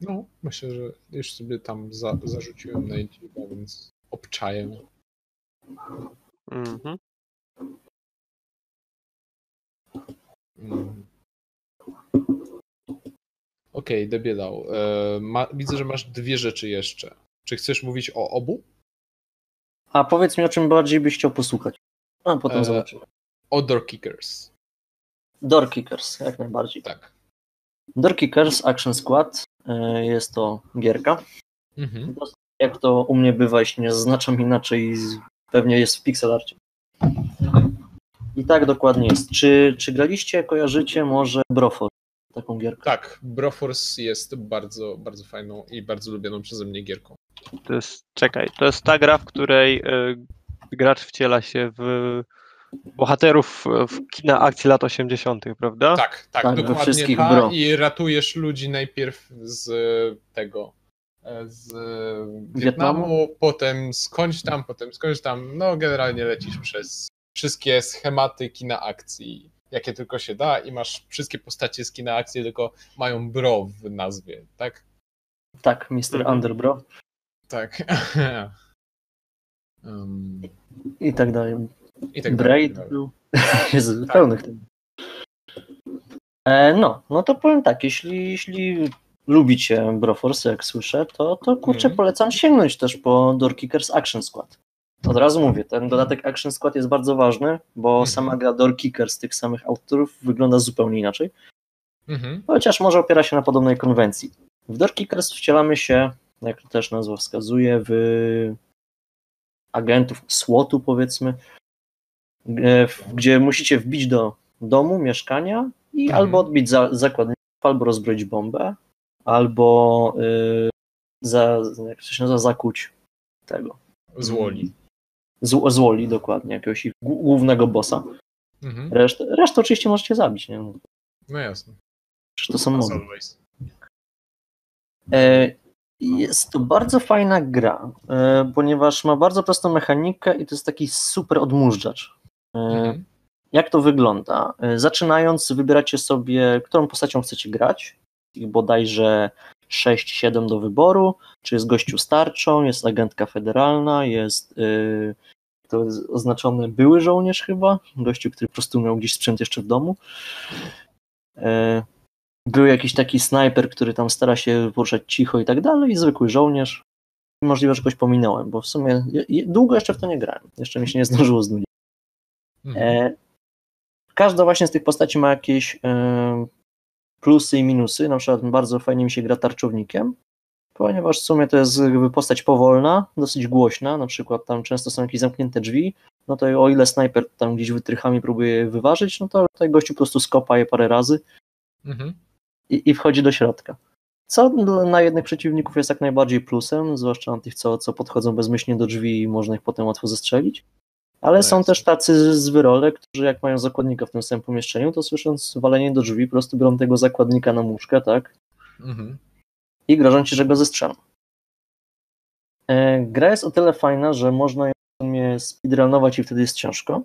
No, myślę, że już sobie tam za, zarzuciłem na YouTube, więc obczaję. Mhm. Mm. Okej, debielał. E, ma, widzę, że masz dwie rzeczy jeszcze. Czy chcesz mówić o obu? A powiedz mi, o czym bardziej byś chciał posłuchać. A potem E, zobaczymy. O Door Kickers. Door Kickers, jak najbardziej. Tak. Door Kickers Action Squad e, jest to gierka. Mhm. Jak to u mnie bywa, jeśli nie zaznaczam inaczej, pewnie jest w pixelarcie. I tak dokładnie jest. Czy, czy graliście, kojarzycie może Brofor, taką gierkę? Tak, Broforce jest bardzo, bardzo fajną i bardzo lubianą przeze mnie gierką. To jest, czekaj, to jest ta gra, w której e, gracz wciela się w bohaterów w kina akcji lat 80., prawda? Tak, tak, Tak, dokładnie wszystkich ta bro. i ratujesz ludzi najpierw z tego e, z Wietnamu, Wietnamu? potem skądś tam, potem skądś tam, no generalnie lecisz przez wszystkie schematy kina akcji, jakie tylko się da i masz wszystkie postacie z kina akcji, tylko mają bro w nazwie, tak? Tak, Mr. Mhm. Underbro Tak. (laughs) um, i tak dalej. I tak Braid dalej. był. (laughs) Jezu, Tak. pełnych tym. E, no, no to powiem tak, jeśli, jeśli lubicie Broforce, jak słyszę, to, to kurczę, Mhm. polecam sięgnąć też po Doorkickers Action Squad. Od razu mówię, ten dodatek Action Squad jest bardzo ważny, bo Mhm. sama gra Doorkickers tych samych autorów wygląda zupełnie inaczej, Mhm. chociaż może opiera się na podobnej konwencji. W Doorkickers wcielamy się, jak też nazwa wskazuje, w agentów SWAT-u powiedzmy, gdzie musicie wbić do domu, mieszkania i Mhm. albo odbić za, zakładników, albo rozbroić bombę, albo y, za, jak to się nazywa, zakuć tego. Z Woli. Z, złoli dokładnie, jakiegoś głównego bossa. Mhm. Resztę, resztę oczywiście możecie zabić, nie? No, jasne. Przecież to są mowy. E, Jest to bardzo fajna gra, e, ponieważ ma bardzo prostą mechanikę i to jest taki super odmurzacz. E, Mhm. Jak to wygląda? E, Zaczynając, wybieracie sobie, którą postacią chcecie grać. Ich bodajże 6-7 do wyboru. Czy jest gościu starczą, jest agentka federalna, jest yy, to jest oznaczony były żołnierz chyba, gościu, który po prostu miał gdzieś sprzęt jeszcze w domu. E, Był jakiś taki snajper, który tam stara się poruszać cicho i tak dalej, i zwykły żołnierz. Możliwe, że kogoś pominąłem, bo w sumie długo jeszcze w to nie grałem. Jeszcze mi się nie zdążyło znudzić. Mhm. E, każda właśnie z tych postaci ma jakieś e, plusy i minusy. Na przykład bardzo fajnie mi się gra tarczownikiem, ponieważ w sumie to jest postać powolna, dosyć głośna. Na przykład tam często są jakieś zamknięte drzwi. No to o ile snajper tam gdzieś wytrychami próbuje je wyważyć, no to tutaj gościu po prostu skopa je parę razy Mhm. i, i wchodzi do środka. Co na jednych przeciwników jest jak najbardziej plusem, zwłaszcza na tych, co, co podchodzą bezmyślnie do drzwi i można ich potem łatwo zestrzelić. Ale są też tacy zwyrole, którzy jak mają zakładnika w tym samym pomieszczeniu, to słysząc walenie do drzwi, po prostu biorą tego zakładnika na muszkę, tak? Mhm. I grożą ci, że go zestrzelą. E, Gra jest o tyle fajna, że można ją speedrunować i wtedy jest ciężko,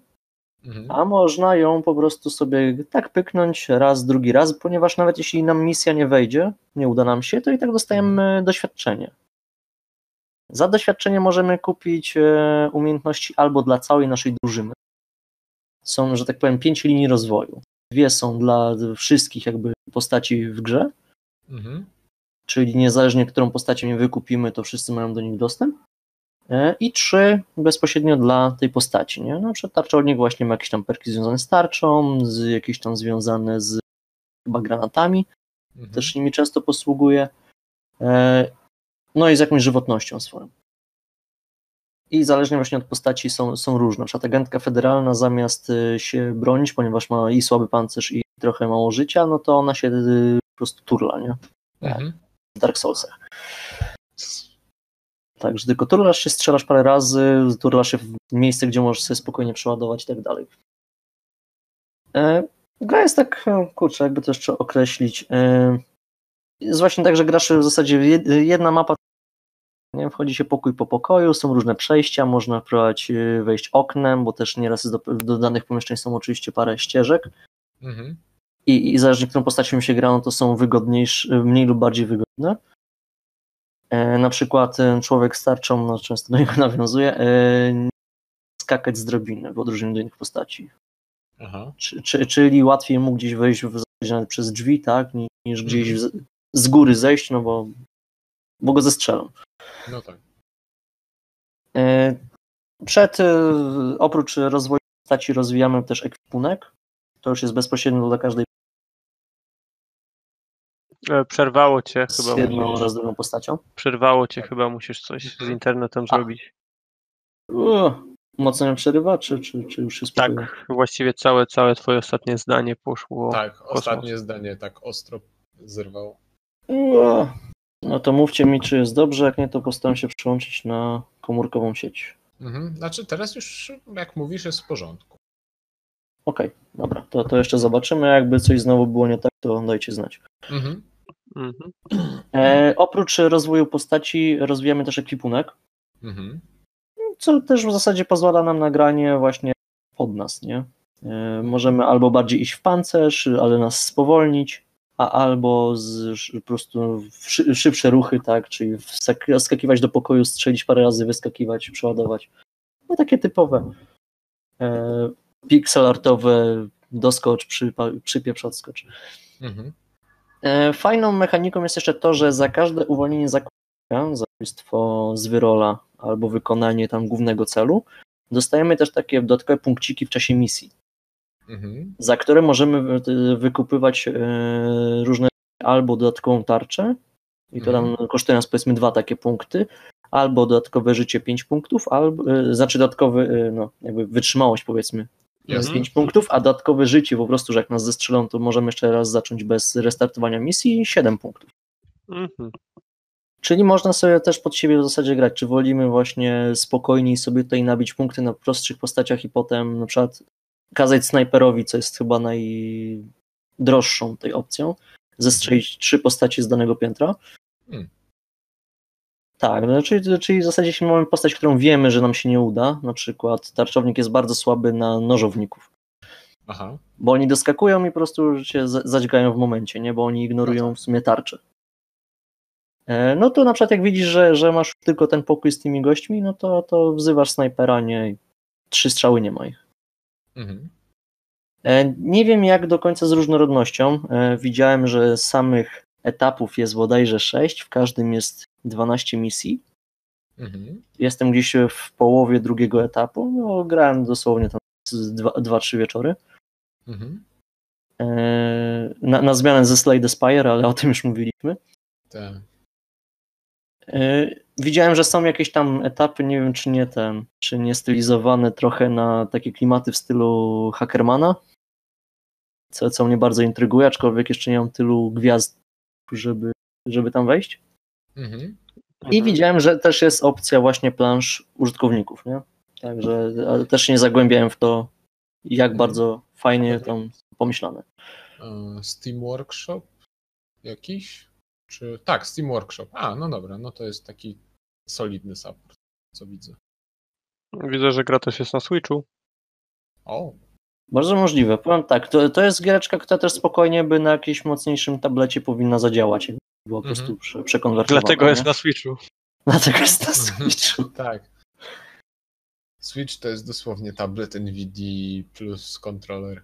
Mhm. a można ją po prostu sobie tak pyknąć raz, drugi raz, ponieważ nawet jeśli nam misja nie wejdzie, nie uda nam się, to i tak dostajemy doświadczenie. Za doświadczenie możemy kupić e, umiejętności albo dla całej naszej drużyny. Są, że tak powiem, pięć linii rozwoju. Dwie są dla wszystkich jakby postaci w grze, Mhm. czyli niezależnie którą postacią nie wykupimy, to wszyscy mają do nich dostęp. E, I trzy bezpośrednio dla tej postaci. Nie? Na przykład tarczownik właśnie ma jakieś tam perki związane z tarczą, z jakieś tam związane z chyba granatami, Mhm. też nimi często posługuje. E, No i z jakąś żywotnością swoją. I zależnie właśnie od postaci są, są różne. Na przykład agentka federalna zamiast y, się bronić, ponieważ ma i słaby pancerz i trochę mało życia, no to ona się y, po prostu turla, nie? Mhm. W Dark Soulsach. Także tylko turlasz się, strzelasz parę razy, turlasz się w miejsce, gdzie możesz sobie spokojnie przeładować i tak dalej. E, Gra jest tak, e, kurczę, jakby to jeszcze określić. Jest właśnie tak, że grasz w zasadzie jed- jedna mapa, nie? wchodzi się pokój po pokoju, są różne przejścia, można próbować e, wejść oknem, bo też nieraz do, do danych pomieszczeń są oczywiście parę ścieżek Mhm. i, i zależnie którą postacią się gra, no to są wygodniejsze, mniej lub bardziej wygodne. E, na przykład e, człowiek z tarczą, no często do niego (laughs) nawiązuje, e, skakać z drabiny w odróżnieniu do innych postaci. Czy, czy, czyli łatwiej mu gdzieś wejść w zasadzie przez drzwi, tak, ni- niż gdzieś z, z góry zejść, no bo, bo go zestrzelą. No tak. E, Przed, e, oprócz rozwoju postaci rozwijamy też ekwipunek. To już jest bezpośrednio dla każdej E, Przerwało cię z chyba. jedną Musisz, oraz drugą postacią. przerwało cię chyba, musisz coś z internetem A. zrobić. Uuu, mocno mnie przerywa, czy, czy, czy już spokojnie? Tak, właściwie całe, całe twoje ostatnie zdanie poszło. Tak, ostatnie zdanie tak ostro zerwało. No to mówcie mi, czy jest dobrze, jak nie, to postaram się przyłączyć na komórkową sieć. Mhm. Znaczy teraz już, jak mówisz, jest w porządku. Okej, dobra, to, to jeszcze zobaczymy. Jakby coś znowu było nie tak, to dajcie znać. Mhm. Mhm. E, oprócz rozwoju postaci rozwijamy też ekwipunek, Mhm. co też w zasadzie pozwala nam na granie właśnie pod nas, nie? E, możemy albo bardziej iść w pancerz, ale nas spowolnić, a albo z, po prostu szybsze ruchy, tak, czyli wskakiwać do pokoju, strzelić parę razy, wyskakiwać, przeładować. No takie typowe e, pixel artowe doskocz, przypieprz, odskocz. Mhm. E, Fajną mechaniką jest jeszcze to, że za każde uwolnienie zakładnika, zabójstwo z wyrola albo wykonanie tam głównego celu, dostajemy też takie dodatkowe punkciki w czasie misji, Mhm. za które możemy wy- wykupywać e, różne albo dodatkową tarczę i to tam kosztuje nas powiedzmy dwa takie punkty, albo dodatkowe życie 5 punktów, albo, e, znaczy dodatkowy, e, no jakby wytrzymałość powiedzmy jest Jasne. 5 punktów, a dodatkowe życie po prostu, że jak nas zestrzelą, to możemy jeszcze raz zacząć bez restartowania misji 7 punktów. Mhm. Czyli można sobie też pod siebie w zasadzie grać, czy wolimy właśnie spokojniej sobie tutaj nabić punkty na prostszych postaciach i potem na przykład kazać snajperowi, co jest chyba najdroższą tej opcją, zestrzelić trzy postacie z danego piętra. Hmm. Tak, no, czyli, czyli w zasadzie jeśli mamy postać, którą wiemy, że nam się nie uda, na przykład tarczownik jest bardzo słaby na nożowników, Aha. bo oni doskakują i po prostu się za- zadźgają w momencie, nie? bo oni ignorują w sumie tarczę. E, No to na przykład jak widzisz, że, że masz tylko ten pokój z tymi gośćmi, no to, to wzywasz snajpera, nie? Trzy strzały nie ma ich. Mhm. E, Nie wiem jak do końca z różnorodnością. E, Widziałem, że samych etapów jest bodajże 6, w każdym jest 12 misji. Mhm. Jestem gdzieś w połowie drugiego etapu, no grałem dosłownie tam 2-3 wieczory. Mhm. E, Na, na zmianę ze Slay the Spire, ale o tym już mówiliśmy. Tak. Widziałem, że są jakieś tam etapy, nie wiem czy nie ten, czy nie stylizowane trochę na takie klimaty w stylu Hackermana, co, co mnie bardzo intryguje, aczkolwiek jeszcze nie mam tylu gwiazd, żeby, żeby tam wejść. Mhm. I widziałem, że też jest opcja właśnie plansz użytkowników, nie? Także też się nie zagłębiałem w to, jak Mhm. bardzo fajnie tam pomyślane. E, Steam Workshop jakiś? Czy... Tak, Steam Workshop. A, no dobra, no to jest taki solidny support, co widzę. Widzę, że gra też jest na Switchu. O, Bardzo możliwe. Powiem tak, to, to jest giereczka, która też spokojnie by na jakimś mocniejszym tablecie powinna zadziałać. Była po prostu prze, przekonwertowana. Dlatego nie? jest na Switchu. Dlatego jest na Mhm. Switchu. (laughs) tak. Switch to jest dosłownie tablet NVIDIA plus kontroler.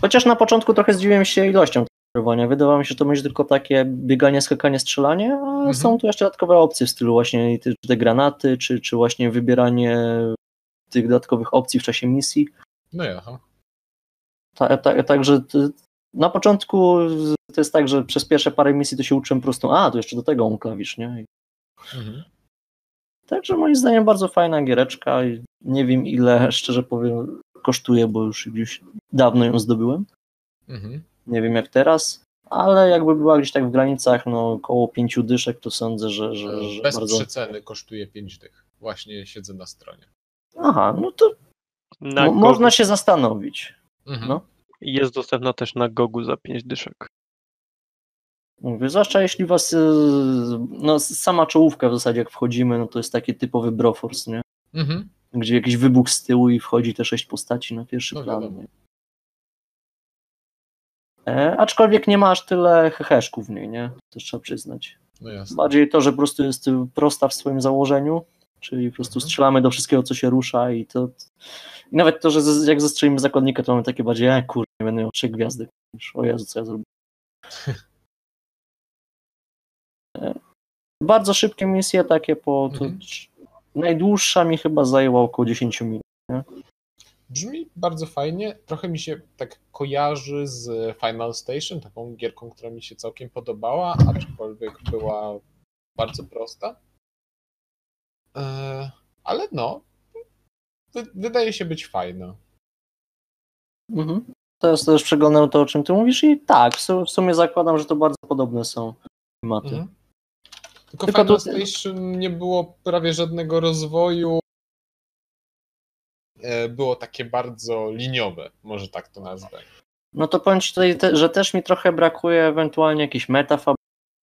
Chociaż na początku trochę zdziwiłem się ilością. Wydawało mi się, że to będzie tylko takie bieganie, skakanie, strzelanie, a Mhm. są tu jeszcze dodatkowe opcje w stylu właśnie te, te granaty, czy, czy właśnie wybieranie tych dodatkowych opcji w czasie misji. No ja, aha. Ta, ta, także na początku to jest tak, że przez pierwsze parę misji to się uczyłem po prostu, a, to jeszcze do tego on klawisz, nie? Mhm. Także moim zdaniem bardzo fajna giereczka. Nie wiem ile, szczerze powiem, kosztuje, bo już gdzieś dawno ją zdobyłem. Mhm. Nie wiem jak teraz, ale jakby była gdzieś tak w granicach no około pięciu dyszek, to sądzę, że, że, że Bez bardzo... przeceny kosztuje 5 dych. Właśnie siedzę na stronie. Aha, no to Na mo- można się zastanowić. Mhm. No. Jest dostępna też na Gogu za 5 dyszek. Mówię, zwłaszcza jeśli was, y, no sama czołówka w zasadzie jak wchodzimy, no to jest taki typowy Broforce, nie? Mhm. Gdzie jakiś wybuch z tyłu i wchodzi te sześć postaci na pierwszy No plan. wiadomo. Nie? E, aczkolwiek nie ma aż tyle heheszków w niej, nie? To trzeba przyznać. No. Bardziej to, że po prostu jest prosta w swoim założeniu, czyli po prostu Mhm. strzelamy do wszystkiego, co się rusza i to... I nawet to, że jak zestrzelimy zakładnika, to mamy takie bardziej, e, kurde, nie będę miał trzech gwiazdek. Już, O Jezu, co ja zrobię. (laughs) E, Bardzo szybkie misje, takie po... To, Mhm. Najdłuższa mi chyba zajęła około 10 minut. Brzmi bardzo fajnie. Trochę mi się tak kojarzy z Final Station, taką gierką, która mi się całkiem podobała, aczkolwiek była bardzo prosta. Eee, ale no, wy, wydaje się być fajna. Mhm. Teraz też przeglądam to, o czym ty mówisz i tak, w su- w sumie zakładam, że to bardzo podobne są klimaty. Mhm. Tylko, Tylko Final tu- Station nie było prawie żadnego rozwoju. E, Było takie bardzo liniowe, może tak to nazwę. No to powiem ci tutaj, że też mi trochę brakuje ewentualnie jakiejś metafab,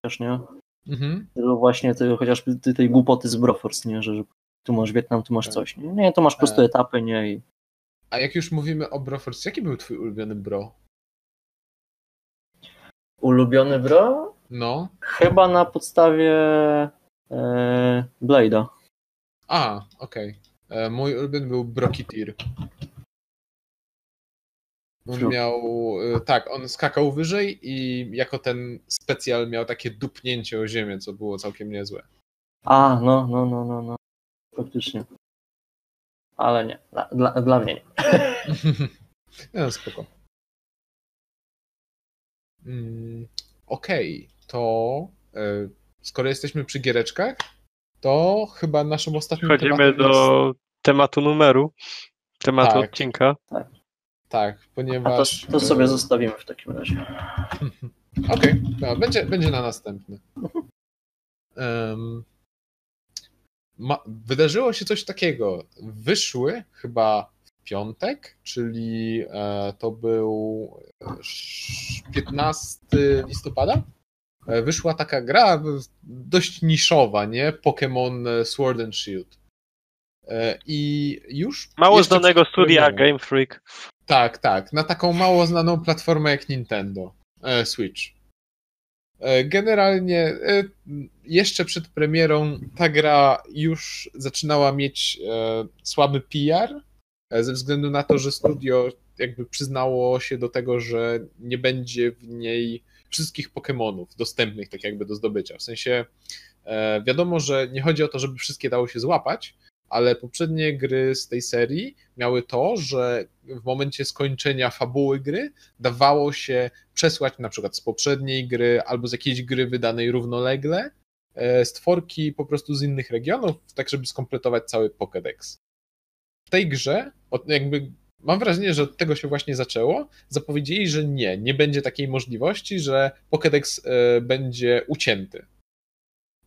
też nie? Mhm. Tylu właśnie chociażby tej głupoty z Broforce, nie? Że, że tu masz Wietnam, tu masz Tak. coś. Nie, nie to masz po prostu Tak. etapy, nie? I A jak już mówimy o Broforce, jaki był twój ulubiony bro? ulubiony bro? No. Chyba na podstawie e, Blade'a. A, okej. E, Mój ulubiony był Brokiteer. On miał, y, tak, on skakał wyżej i jako ten specjal miał takie dupnięcie o ziemię, co było całkiem niezłe. A, no, no, no, no, no. Faktycznie. Ale nie, dla, dla, dla mnie nie. (laughs) no, spoko. Mm, Okej, to y, skoro jesteśmy przy giereczkach, to chyba naszym ostatnim Przechodzimy tematem do tematu numeru, tematu Tak. odcinka. Jest, tak, A to, ponieważ... to sobie zostawimy w takim razie. (laughs) Okej, no, będzie, będzie na następny. Em, ma, wydarzyło się coś takiego. Wyszły chyba w piątek, czyli e, to był e, sz- 15 listopada. E, wyszła taka gra dość niszowa, nie? Pokémon e, Sword and Shield. E, I już. Mało znanego studia Game Freak. tak, tak. Na taką mało znaną platformę jak Nintendo. Switch. Generalnie jeszcze przed premierą ta gra już zaczynała mieć słaby PR ze względu na to, że studio jakby przyznało się do tego, że nie będzie w niej wszystkich Pokémonów dostępnych tak jakby do zdobycia. W sensie e, wiadomo, że nie chodzi o to, żeby wszystkie dało się złapać, ale poprzednie gry z tej serii miały to, że w momencie skończenia fabuły gry dawało się przesłać na przykład z poprzedniej gry albo z jakiejś gry wydanej równolegle e, stworki po prostu z innych regionów, tak żeby skompletować cały Pokédex. W tej grze, jakby mam wrażenie, że od tego się właśnie zaczęło, zapowiedzieli, że nie, nie będzie takiej możliwości, że Pokédex e, będzie ucięty.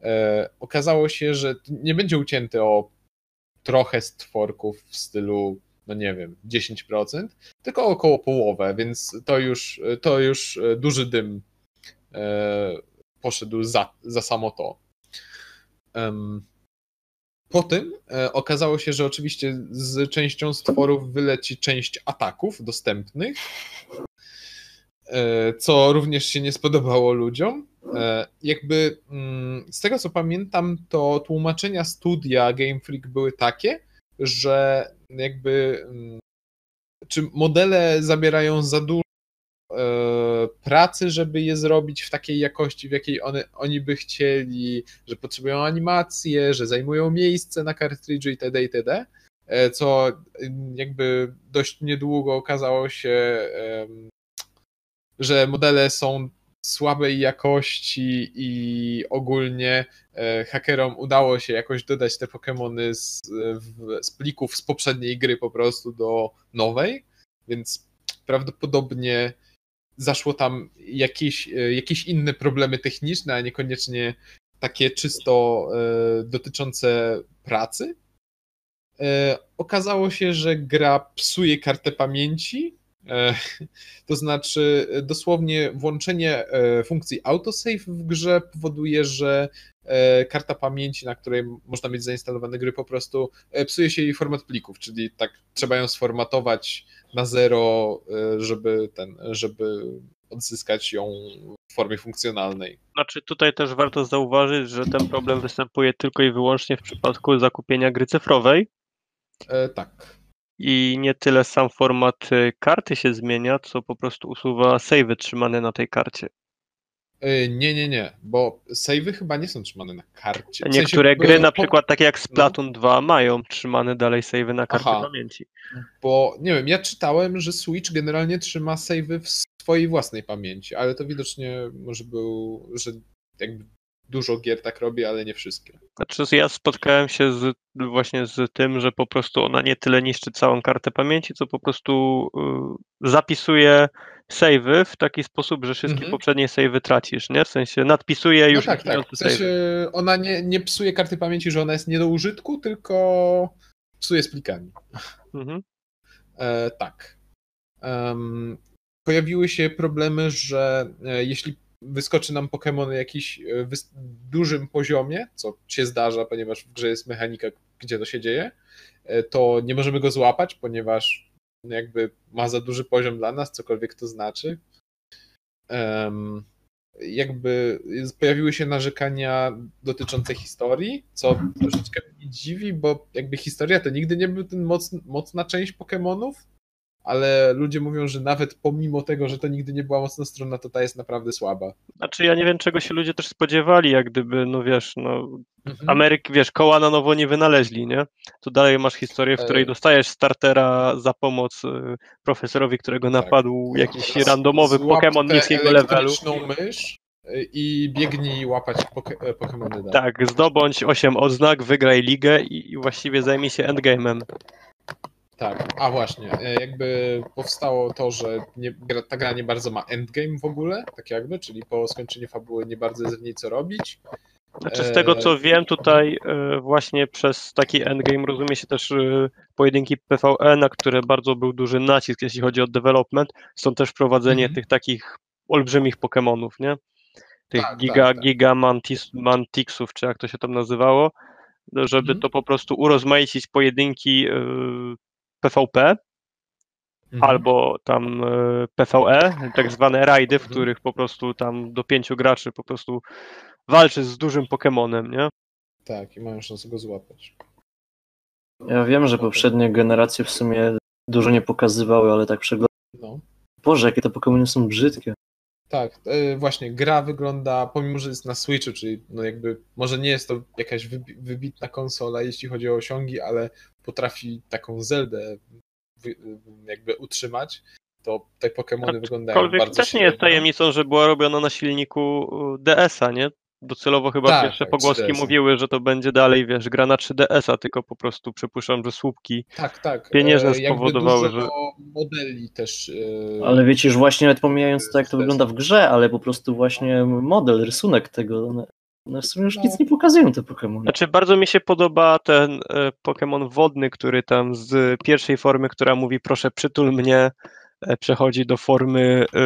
E, Okazało się, że nie będzie ucięty o trochę stworków w stylu, no nie wiem, 10%, tylko około połowę, więc to już, to już e, duży dym e, poszedł za, za samo to. Po tym e, okazało się, że oczywiście z częścią stworów wyleci część ataków dostępnych, e, co również się nie spodobało ludziom. E, Jakby mm, z tego co pamiętam, to tłumaczenia studia Game Freak były takie, że jakby mm, czy modele zabierają za dużo pracy, żeby je zrobić w takiej jakości, w jakiej one, oni by chcieli, że potrzebują animacje, że zajmują miejsce na kartridżu itd. itd. e, Co mm, jakby dość niedługo okazało się, że modele są słabej jakości i ogólnie e, hakerom udało się jakoś dodać te Pokémony z, z plików z poprzedniej gry po prostu do nowej, więc prawdopodobnie zaszło tam jakieś, e, jakieś inne problemy techniczne, a niekoniecznie takie czysto e, dotyczące pracy. E, okazało się, że gra psuje kartę pamięci, to znaczy e, dosłownie włączenie e, funkcji autosave w grze powoduje, że e, karta pamięci, na której można mieć zainstalowane gry, po prostu psuje się jej format plików, czyli tak trzeba ją sformatować na zero, żeby ten, żeby odzyskać ją w formie funkcjonalnej. Znaczy tutaj też warto zauważyć, że ten problem występuje tylko i wyłącznie w przypadku zakupienia gry cyfrowej E, tak. I nie tyle sam format y, karty się zmienia, co po prostu usuwa save'y trzymane na tej karcie. E, Nie, nie, nie, bo savey chyba nie są trzymane na karcie. W Niektóre sensie, gry, na po- przykład takie jak Splatoon 2, mają trzymane dalej save'y na karcie Aha. pamięci. Bo nie wiem, ja czytałem, że Switch generalnie trzyma savey w swojej własnej pamięci, ale to widocznie może był, że jakby dużo gier tak robi, ale nie wszystkie. Znaczy ja spotkałem się z, właśnie z tym, że po prostu ona nie tyle niszczy całą kartę pamięci, co po prostu y, zapisuje save'y w taki sposób, że wszystkie Mhm. poprzednie save'y tracisz, nie? W sensie nadpisuje No już tak, tak. istniejące W sensie ona nie, nie psuje karty pamięci, że ona jest nie do użytku, tylko psuje z plikami. Mhm. E, tak. Em, pojawiły się problemy, że e, jeśli wyskoczy nam Pokémon na jakimś e, wys- dużym poziomie, co się zdarza, ponieważ w grze jest mechanika, gdzie to się dzieje, e, to nie możemy go złapać, ponieważ jakby ma za duży poziom dla nas, cokolwiek to znaczy. Em, jakby pojawiły się narzekania dotyczące historii, co troszeczkę mnie dziwi, bo jakby historia to nigdy nie był ten moc, mocna część Pokémonów, ale ludzie mówią, że nawet pomimo tego, że to nigdy nie była mocna strona, to ta jest naprawdę słaba. Znaczy ja nie wiem, czego się ludzie też spodziewali, jak gdyby, no wiesz, no Mhm. Ameryk, wiesz, koła na nowo nie wynaleźli, nie? Tu dalej masz historię, w której E. dostajesz startera za pomoc y, profesorowi, którego Tak. napadł jakiś randomowy Złap Pokémon niskiego levelu. mysz i biegnij łapać poke- e, Pokémony dalej. Tak, zdobądź 8 odznak, wygraj ligę i, i właściwie zajmij się endgame'em. Tak, a właśnie, e, jakby powstało to, że nie, ta gra nie bardzo ma endgame w ogóle, tak jakby, czyli po skończeniu fabuły nie bardzo jest w niej co robić. Znaczy z tego co Eee, wiem tutaj e, właśnie przez taki endgame rozumie się też e, pojedynki PvE, na które bardzo był duży nacisk, jeśli chodzi o development, są też wprowadzenie Mhm. tych takich olbrzymich Pokémonów, nie? Tych Tak, giga, tak, tak. giga mantis, mantixów, czy jak to się tam nazywało, żeby Mhm. to po prostu urozmaicić pojedynki e, PvP, Mhm. albo tam e, PvE, tak zwane rajdy, w Mhm. których po prostu tam do pięciu graczy po prostu walczy z dużym Pokemonem, nie? Tak, i mają szansę go złapać. Ja wiem, że poprzednie generacje w sumie dużo nie pokazywały, ale tak przeglądam. No. Boże, jakie te Pokémony są brzydkie. Tak, e, właśnie, gra wygląda, pomimo, że jest na Switchu, czyli no jakby, może nie jest to jakaś wybi- wybitna konsola, jeśli chodzi o osiągi, ale potrafi taką Zeldę jakby utrzymać, to te Pokémony wyglądają bardzo też nie jest średnio. tajemnicą, że była robiona na silniku y, DS-a, nie? Docelowo chyba Tak, pierwsze tak, pogłoski 3DS-a. mówiły, że to będzie dalej, wiesz, gra na 3DS-a, tylko po prostu przypuszczam, że słupki. Tak, tak. pieniężne e, jakby spowodowały, dużo że- modeli też. e, Ale wiecie, już właśnie nawet pomijając to, jak to wygląda w grze, ale po prostu właśnie model, rysunek tego, one, one w sumie już No. nic nie pokazują, te Pokémony. Znaczy bardzo mi się podoba ten e, Pokémon wodny, który tam z pierwszej formy, która mówi proszę przytul mnie, e, przechodzi do formy e,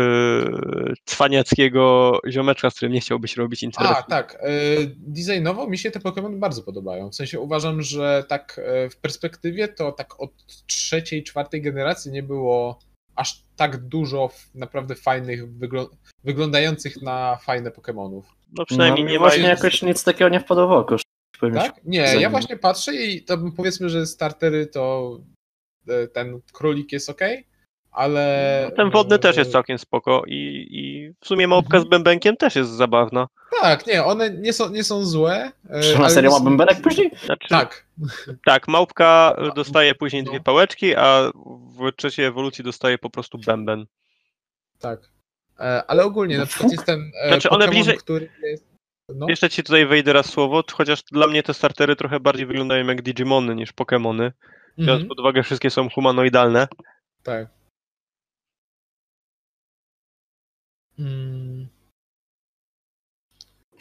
cwaniackiego ziomeczka, z którym nie chciałbyś robić interesu. A, tak. e, Designowo mi się te Pokémon bardzo podobają. W sensie uważam, że tak e, w perspektywie to tak od trzeciej, czwartej generacji nie było aż tak dużo naprawdę fajnych, wygl- wyglądających na fajne Pokémonów. No przynajmniej no, nie ma... właśnie jakoś nic takiego nie wpadło w oko. Tak? Nie, ja właśnie patrzę i to powiedzmy, że startery to e, ten królik jest ok, ale. No, Ten wodny też jest e, całkiem spoko i, i w sumie małpka Mhm. z bębenkiem też jest zabawna. Tak, nie, one nie są, nie są złe. e, Czy na ale serio ma są- bębenek później? Znaczy, Tak, Tak, małpka dostaje później No. dwie pałeczki, a w trzeciej ewolucji dostaje po prostu bęben. tak. E, Ale ogólnie na przykład jest ten e, Znaczy, one Pokémon, bliżej- który jest. No, Jeszcze ci tutaj wejdę raz słowo, chociaż dla mnie te startery trochę bardziej wyglądają jak Digimony niż Pokémony. Biorąc mhm, pod uwagę, wszystkie są humanoidalne. tak.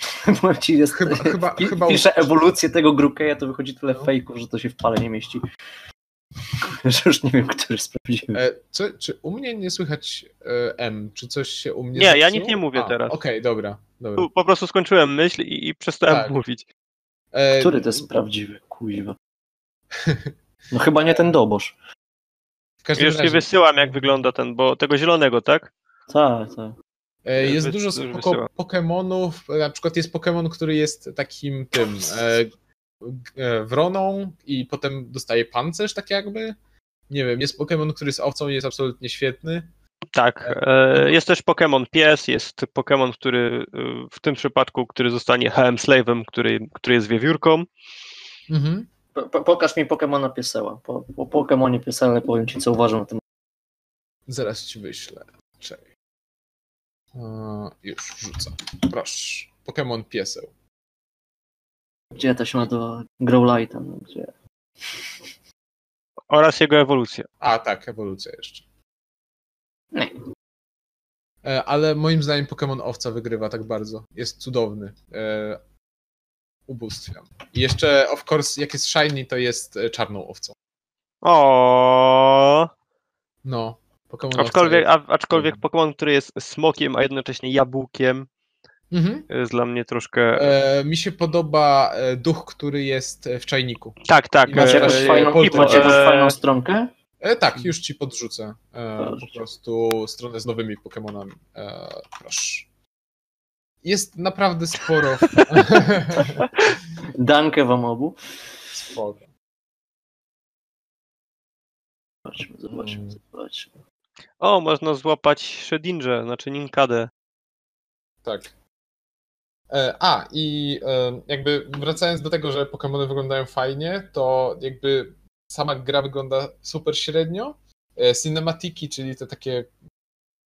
(laughs) Ci, jest, Chyba- chyba- chyba- piszę ewolucję tego Grukeja, to wychodzi tyle No. fejków, że to się w pale nie mieści. (laughs) że już nie wiem, który sprawdziłem. e, co, czy u mnie nie słychać e, M? Czy coś się u mnie Nie, ja nic nie mówię A, teraz. Okej, dobra. dobra. Tu po prostu skończyłem myśl i, i przestałem Tak. mówić. E, Który to jest prawdziwy, kuźwa? (laughs) No chyba nie ten dobosz. Już ci razie, wysyłam, jak wygląda ten, bo tego zielonego, tak? Tak, tak. E, Jest Wys- dużo wysyłam. Pokemonów. Na przykład jest Pokemon, który jest takim tym e, e, wroną i potem dostaje pancerz, tak jakby. Nie wiem, jest Pokemon, który jest owcą i jest absolutnie świetny. Tak. E, jest też Pokémon pies, jest Pokémon, który e, w tym przypadku, który zostanie HM Slave'em, który, który jest wiewiórką. Mhm. Po, po, pokaż mi Pokemona Pieseła. Po, po Pokemonie powiem ci, co uważam o tym. Zaraz ci wyślę. E, już wrzucam. Proszę. Pokemon pieseł. Gdzie ta się ma do Growlite'a? No, gdzie? Oraz jego ewolucja. A, tak, ewolucja jeszcze. Nie. E, Ale moim zdaniem Pokémon Owca wygrywa tak bardzo. Jest cudowny. E, ubóstwiam. I jeszcze, of course, jak jest shiny, to jest czarną owcą. O, No. Pokémon Owca aczkolwiek, jest- a, aczkolwiek Pokémon, który jest smokiem, a jednocześnie jabłkiem, Mhm. jest dla mnie troszkę. E, mi się podoba e, duch, który jest e, w czajniku. tak, tak. i macie e, jakąś e, fajną, e, fajną stronkę? E, tak, już ci podrzucę. E, po prostu stronę z nowymi Pokémonami. E, proszę. Jest naprawdę sporo. (laughs) Dankę wam obu. sporo. Zobaczmy, zobaczmy, Mm. zobaczmy. O, można złapać Shedinja, znaczy Ninkadę. Tak. E, A, i jakby wracając do tego, że Pokémony wyglądają fajnie, to jakby sama gra wygląda super średnio. E, Cinematiki, czyli te takie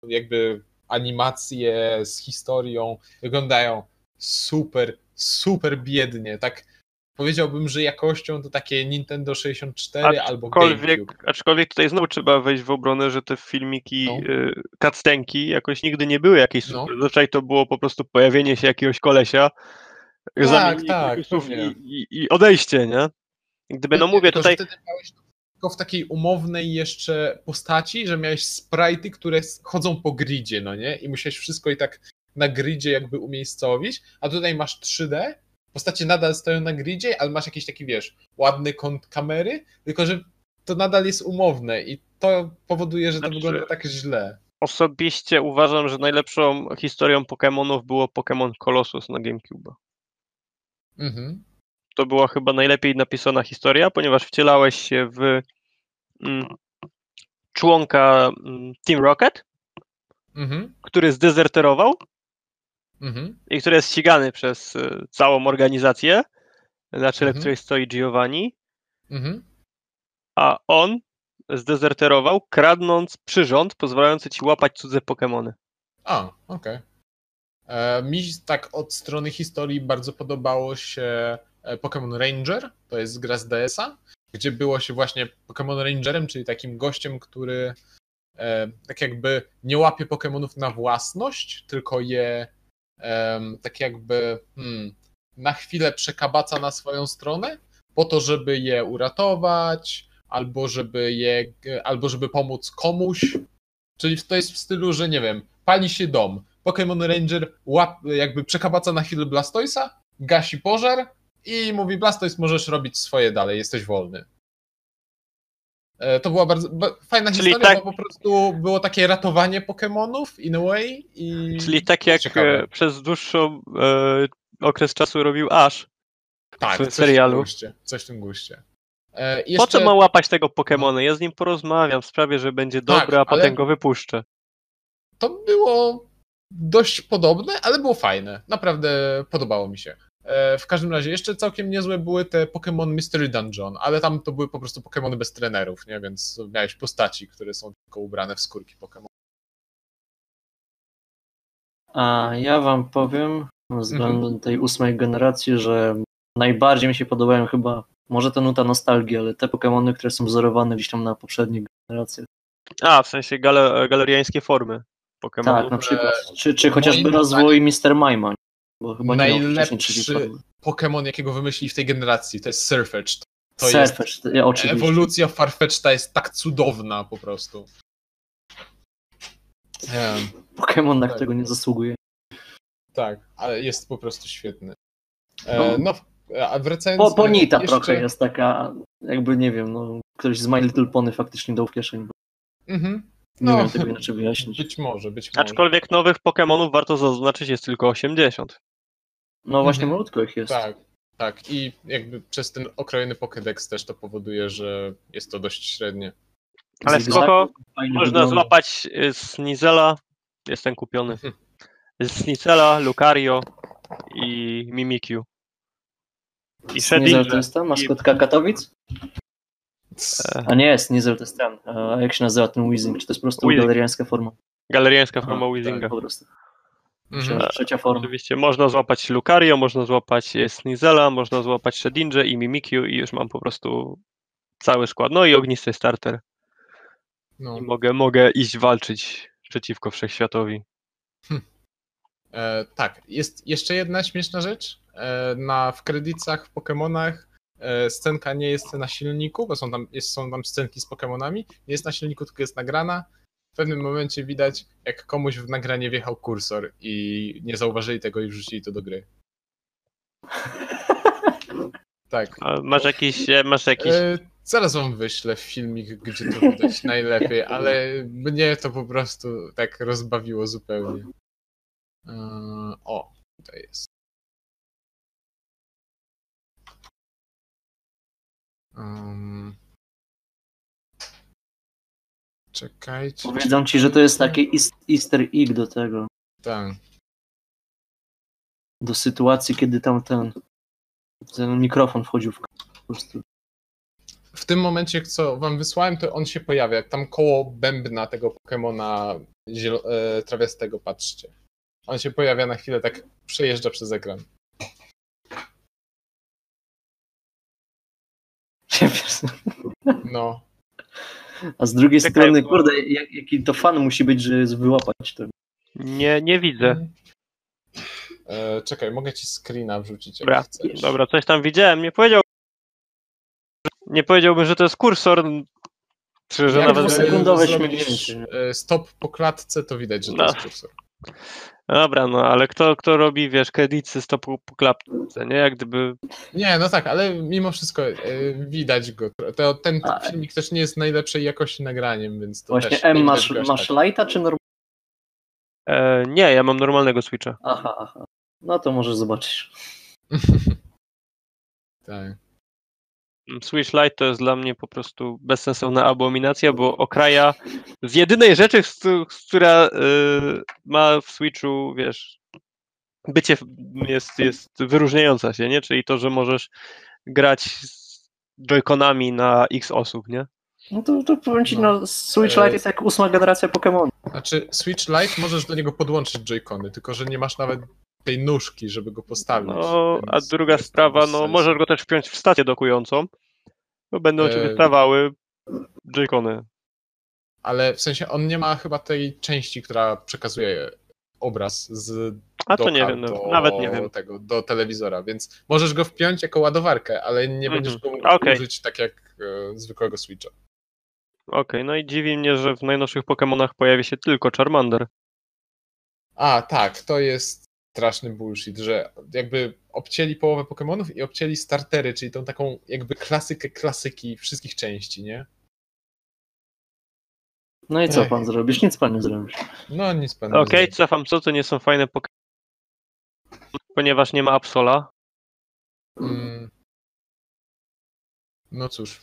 jakby animacje z historią, wyglądają super, super biednie. Tak powiedziałbym, że jakością to takie Nintendo 64 albo GameCube. Aczkolwiek, aczkolwiek tutaj znowu trzeba wejść w obronę, że te filmiki, No. y, cutscenki jakoś nigdy nie były jakieś No. super. Zazwyczaj to było po prostu pojawienie się jakiegoś kolesia, Tak, tak, i, i, odejście, nie? Gdyby, no mówię tutaj, wtedy miałeś tylko w takiej umownej jeszcze postaci, że miałeś sprite'y, które chodzą po gridzie, no nie? I musiałeś wszystko i tak na gridzie jakby umiejscowić, a tutaj masz 3D, postacie nadal stoją na gridzie, ale masz jakiś taki, wiesz, ładny kąt kamery, tylko że to nadal jest umowne i to powoduje, że to Znaczy- wygląda tak źle. osobiście uważam, że najlepszą historią Pokémonów było Pokémon Colossus na GameCube. Mhm. To była chyba najlepiej napisana historia, ponieważ wcielałeś się w mm, członka mm, Team Rocket, Mhm. który zdezerterował Mhm. i który jest ścigany przez y, całą organizację, na czele Mhm. której stoi Giovanni, Mhm. a on zdezerterował, kradnąc przyrząd pozwalający ci łapać cudze Pokémony. A, okej. E, Mi tak od strony historii bardzo podobało się e, Pokémon Ranger, to jest gra z DS-a, gdzie było się właśnie Pokémon Rangerem, czyli takim gościem, który e, tak jakby nie łapie Pokémonów na własność, tylko je tak jakby hmm, na chwilę przekabaca na swoją stronę, po to, żeby je uratować, albo żeby je, albo żeby pomóc komuś, Czyli to jest w stylu, że nie wiem, pali się dom. Pokémon Ranger łap, jakby przekabaca na chwilę Blastoisa, gasi pożar i mówi Blastoise możesz robić swoje dalej, jesteś wolny. E, To była bardzo ba- fajna Czyli historia, tak- bo po prostu było takie ratowanie Pokémonów in a way i Czyli tak jak ciekawe. e, przez dłuższy e, okres czasu robił Ash. tak, w tym coś serialu. w tym guście. Coś w tym guście. E, i Po co jeszcze- ma łapać tego Pokémona? Ja z nim porozmawiam w sprawie, że będzie Tak, dobry, a ale- potem go wypuszczę. to było dość podobne, ale było fajne. Naprawdę podobało mi się. E, W każdym razie, jeszcze całkiem niezłe były te Pokémon Mystery Dungeon, ale tam to były po prostu Pokémony bez trenerów, nie? Więc miałeś postaci, które są tylko ubrane w skórki Pokémon. A ja wam powiem względem tej ósmej generacji, że najbardziej mi się podobają chyba, może to nuta nostalgii, ale te Pokémony, które są wzorowane gdzieś tam na poprzednich generacjach. A, w sensie gale, galeriańskie formy Pokémonów. Tak, na przykład. Czy, czy chociażby rozwój Mr. Mime, bo chyba nie Najlepszy. Pokémon, jakiego wymyślili w tej generacji, to jest Surfetched. To jest Surfetch, ja oczywiście. ewolucja Farfetch'ta jest tak cudowna po prostu. Em, Pokémon, na Tak. którego nie zasługuje. tak, ale jest po prostu świetny. E, no, a wracając... Po, ponita jeszcze- trochę jest taka, jakby nie wiem, no, ktoś z My Little Pony faktycznie dał w kieszeń. Bo Mhm. nie No. wiem tego inaczej wyjaśnić. Być może, być może. Aczkolwiek nowych Pokémonów warto zaznaczyć jest tylko 80. No właśnie Mhm. malutko ich jest. Tak, tak. I jakby przez ten okrojony Pokédex też to powoduje, że jest to dość średnie. Ale spoko, fajnie można wygląda. złapać y, Snizela, jestem kupiony. Mhm. Snizela, Lucario i Mimikyu. I Snizel to jest ta maskotka Katowic? E, A nie, Snizel to jest ten. A jak się nazywa ten Weezing? Czy to jest po prostu Weezing. galeriańska forma? Galeriańska forma tak. Weezinga. Po prostu. Mhm. Że trzecia forma. Oczywiście można złapać Lucario, można złapać e, Snizela, można złapać Shedinja i Mimikyu i już mam po prostu cały skład. No i ognisty starter. No. I mogę, mogę iść walczyć przeciwko Wszechświatowi. E, tak, jest jeszcze jedna śmieszna rzecz. E, na, w kredytach w Pokémonach e, scenka nie jest na silniku, bo są tam, jest, są tam scenki z Pokémonami. Nie jest na silniku, tylko jest nagrana. W pewnym momencie widać, jak komuś w nagranie wjechał kursor i nie zauważyli tego i wrzucili to do gry. (laughs) Tak. A masz jakiś, e, masz jakiś E, zaraz wam wyślę filmik, gdzie to widać najlepiej, ale mnie to po prostu tak rozbawiło zupełnie. E, o, tutaj jest. Um, Czekajcie. Powiedzą ci, że to jest taki eas- easter egg do tego, Tak. do sytuacji, kiedy tam ten, ten mikrofon wchodził w po prostu. W tym momencie, co wam wysłałem, to on się pojawia. Jak tam koło bębna tego Pokemona zielo- e, trawiastego, patrzcie. On się pojawia na chwilę, tak przejeżdża przez ekran. (laughs) No. A z drugiej Czekaj, strony, bo- kurde, jak, jaki to fan musi być, że wyłapać to. Nie, nie widzę. E, czekaj, mogę ci screena wrzucić, jak Dobra, chcesz. dobra, coś tam widziałem. Nie powiedział. Nie powiedziałbym, że to jest kursor. Czy że Jak nawet. śmignięcie. e, Stop po klatce, to widać, że to No. jest kursor. Dobra, no ale kto, kto robi, wiesz, kredyty stopu po klapce, nie? Jak gdyby. Nie, no tak, ale mimo wszystko e, widać go. To, ten A- filmik też nie jest najlepszej jakości nagraniem, więc to Właśnie, też M, masz, masz tak. lighta czy normal? E, nie, ja mam normalnego Switcha. Aha, aha. No to może zobaczysz. (laughs) tak. Switch Lite to jest dla mnie po prostu bezsensowna abominacja, bo okraja z jedynej rzeczy, z, z która y, ma w Switchu, wiesz, bycie jest, jest wyróżniająca się, nie? Czyli to, że możesz grać z joyconami na x osób, nie? No to, to powiem ci, No. no, Switch E- Lite jest jak ósma generacja Pokémon. Znaczy, Switch Lite możesz do niego podłączyć joycony, tylko że nie masz nawet tej nóżki, żeby go postawić. No, a druga sprawa, no możesz go też wpiąć w stację dokującą, bo będą ci E, wystawały joycony. Ale w sensie on nie ma chyba tej części, która przekazuje obraz z A to nie wiem, no, do nawet nie wiem. tego, do telewizora, więc możesz go wpiąć jako ładowarkę, ale nie będziesz go mógł Okej. użyć tak jak e, zwykłego Switcha. Okej, no i dziwi mnie, że w najnowszych Pokémonach pojawi się tylko Charmander. A, tak, to jest straszny bullshit, że jakby obcięli połowę Pokémonów i obcięli startery, czyli tą taką jakby klasykę klasyki wszystkich części, nie? No i co Ech. pan zrobisz? Nic pan nie zrobisz. No nic pan nie Okej, zrobi. cofam, co to nie są fajne Pokémony, ponieważ nie ma Absola. Mm. No cóż.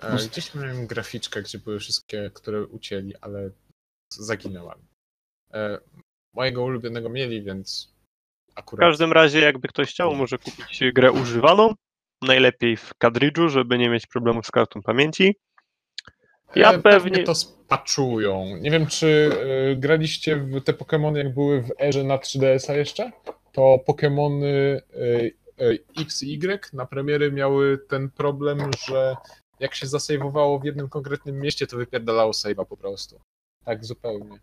E, gdzieś miałem graficzkę, gdzie były wszystkie, które ucięli, ale zaginęła. E, mojego ulubionego mieli, więc W akurat. każdym razie, jakby ktoś chciał, może kupić grę używaną, najlepiej w kadrydżu, żeby nie mieć problemów z kartą pamięci. Ja E, pewnie- to spaczują. Nie wiem, czy e, graliście w te Pokémony, jak były w erze na 3DS-a jeszcze? To Pokémony e, X i Y na premiery miały ten problem, że jak się zasejwowało w jednym konkretnym mieście, to wypierdalało save'a po prostu. Tak zupełnie.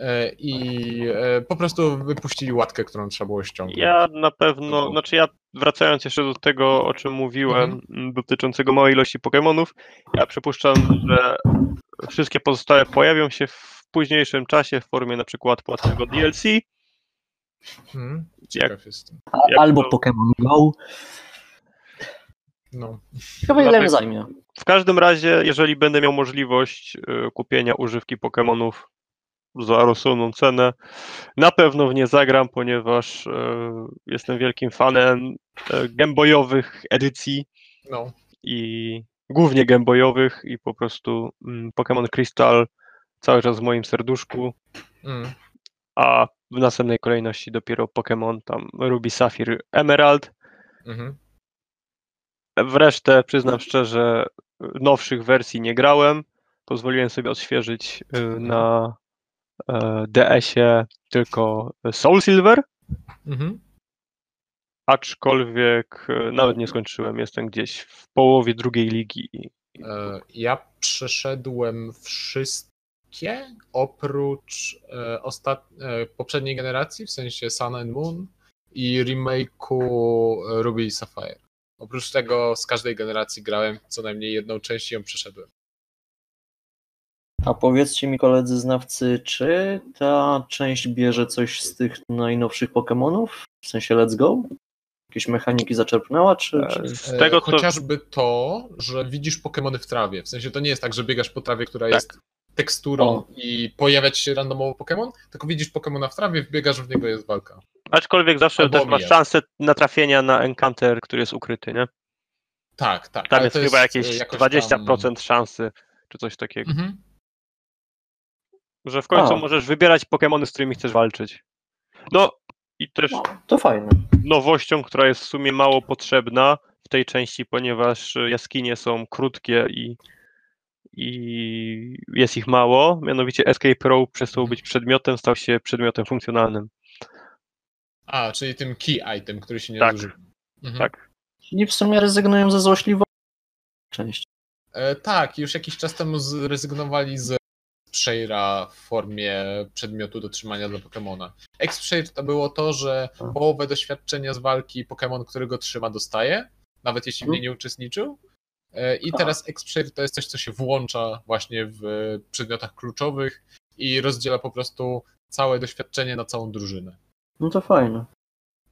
E, I e, po prostu wypuścili łatkę, którą trzeba było ściągnąć. Ja na pewno, znaczy ja wracając jeszcze do tego, o czym mówiłem, m, dotyczącego małej ilości Pokémonów, ja przypuszczam, że wszystkie pozostałe pojawią się w późniejszym czasie w formie na przykład płatnego DLC. Hmm? Jestem. Jak Albo to- Pokémon Go. No. Ciekawe ile Dlatego- zajmie. W każdym razie, jeżeli będę miał możliwość y, kupienia używki Pokémonów za rozsądną cenę, na pewno w nie zagram, ponieważ y, jestem wielkim fanem y, gameboyowych edycji no. i głównie gameboyowych i po prostu mm, Pokémon Crystal cały czas w moim serduszku, Mm. a w następnej kolejności dopiero Pokémon tam Ruby, Sapphire, Emerald. Mhm. W resztę przyznam szczerze, nowszych wersji nie grałem. Pozwoliłem sobie odświeżyć y, na e, DS-ie tylko Soul Silver, Mhm. aczkolwiek e, nawet nie skończyłem. Jestem gdzieś w połowie drugiej ligi. E, Ja przeszedłem wszystkie oprócz e, ostat... e, poprzedniej generacji, w sensie Sun and Moon i remake'u e, Ruby i Sapphire. Oprócz tego z każdej generacji grałem co najmniej jedną część i ją przeszedłem. A powiedzcie mi koledzy znawcy, czy ta część bierze coś z tych najnowszych Pokémonów? W sensie Let's Go? Jakieś mechaniki zaczerpnęła, czy... E, czy... Z tego, e, co Chociażby to, że widzisz Pokémony w trawie. W sensie to nie jest tak, że biegasz po trawie, która Tak. jest teksturą O. i pojawia ci się randomowo Pokémon, tylko widzisz Pokémona w trawie, wbiegasz w niego, jest walka. Aczkolwiek zawsze Albo też masz omijasz. szansę natrafienia na encounter, który jest ukryty, nie? Tak, tak. Tam jest to chyba e, jakieś jakoś 20% tam- szansy. czy coś takiego. Mhm. Że w końcu A. możesz wybierać Pokémony, z którymi chcesz walczyć. No i też No, to fajne. nowością, która jest w sumie mało potrzebna w tej części, ponieważ jaskinie są krótkie i, i jest ich mało. Mianowicie Escape Row przestał być przedmiotem, stał się przedmiotem funkcjonalnym. A, czyli tym key item, który się nie Tak. zużywa. Mhm. Tak. I w sumie rezygnują ze złośliwości części. E, tak, już jakiś czas temu zrezygnowali z Share'a w formie przedmiotu do trzymania dla Pokemona. X-Share to było to, że połowę doświadczenia z walki Pokémon, który go trzyma, dostaje, nawet jeśli w niej nie uczestniczył. E, I teraz X-Share to jest coś, co się włącza właśnie w przedmiotach kluczowych i rozdziela po prostu całe doświadczenie na całą drużynę. No to fajne.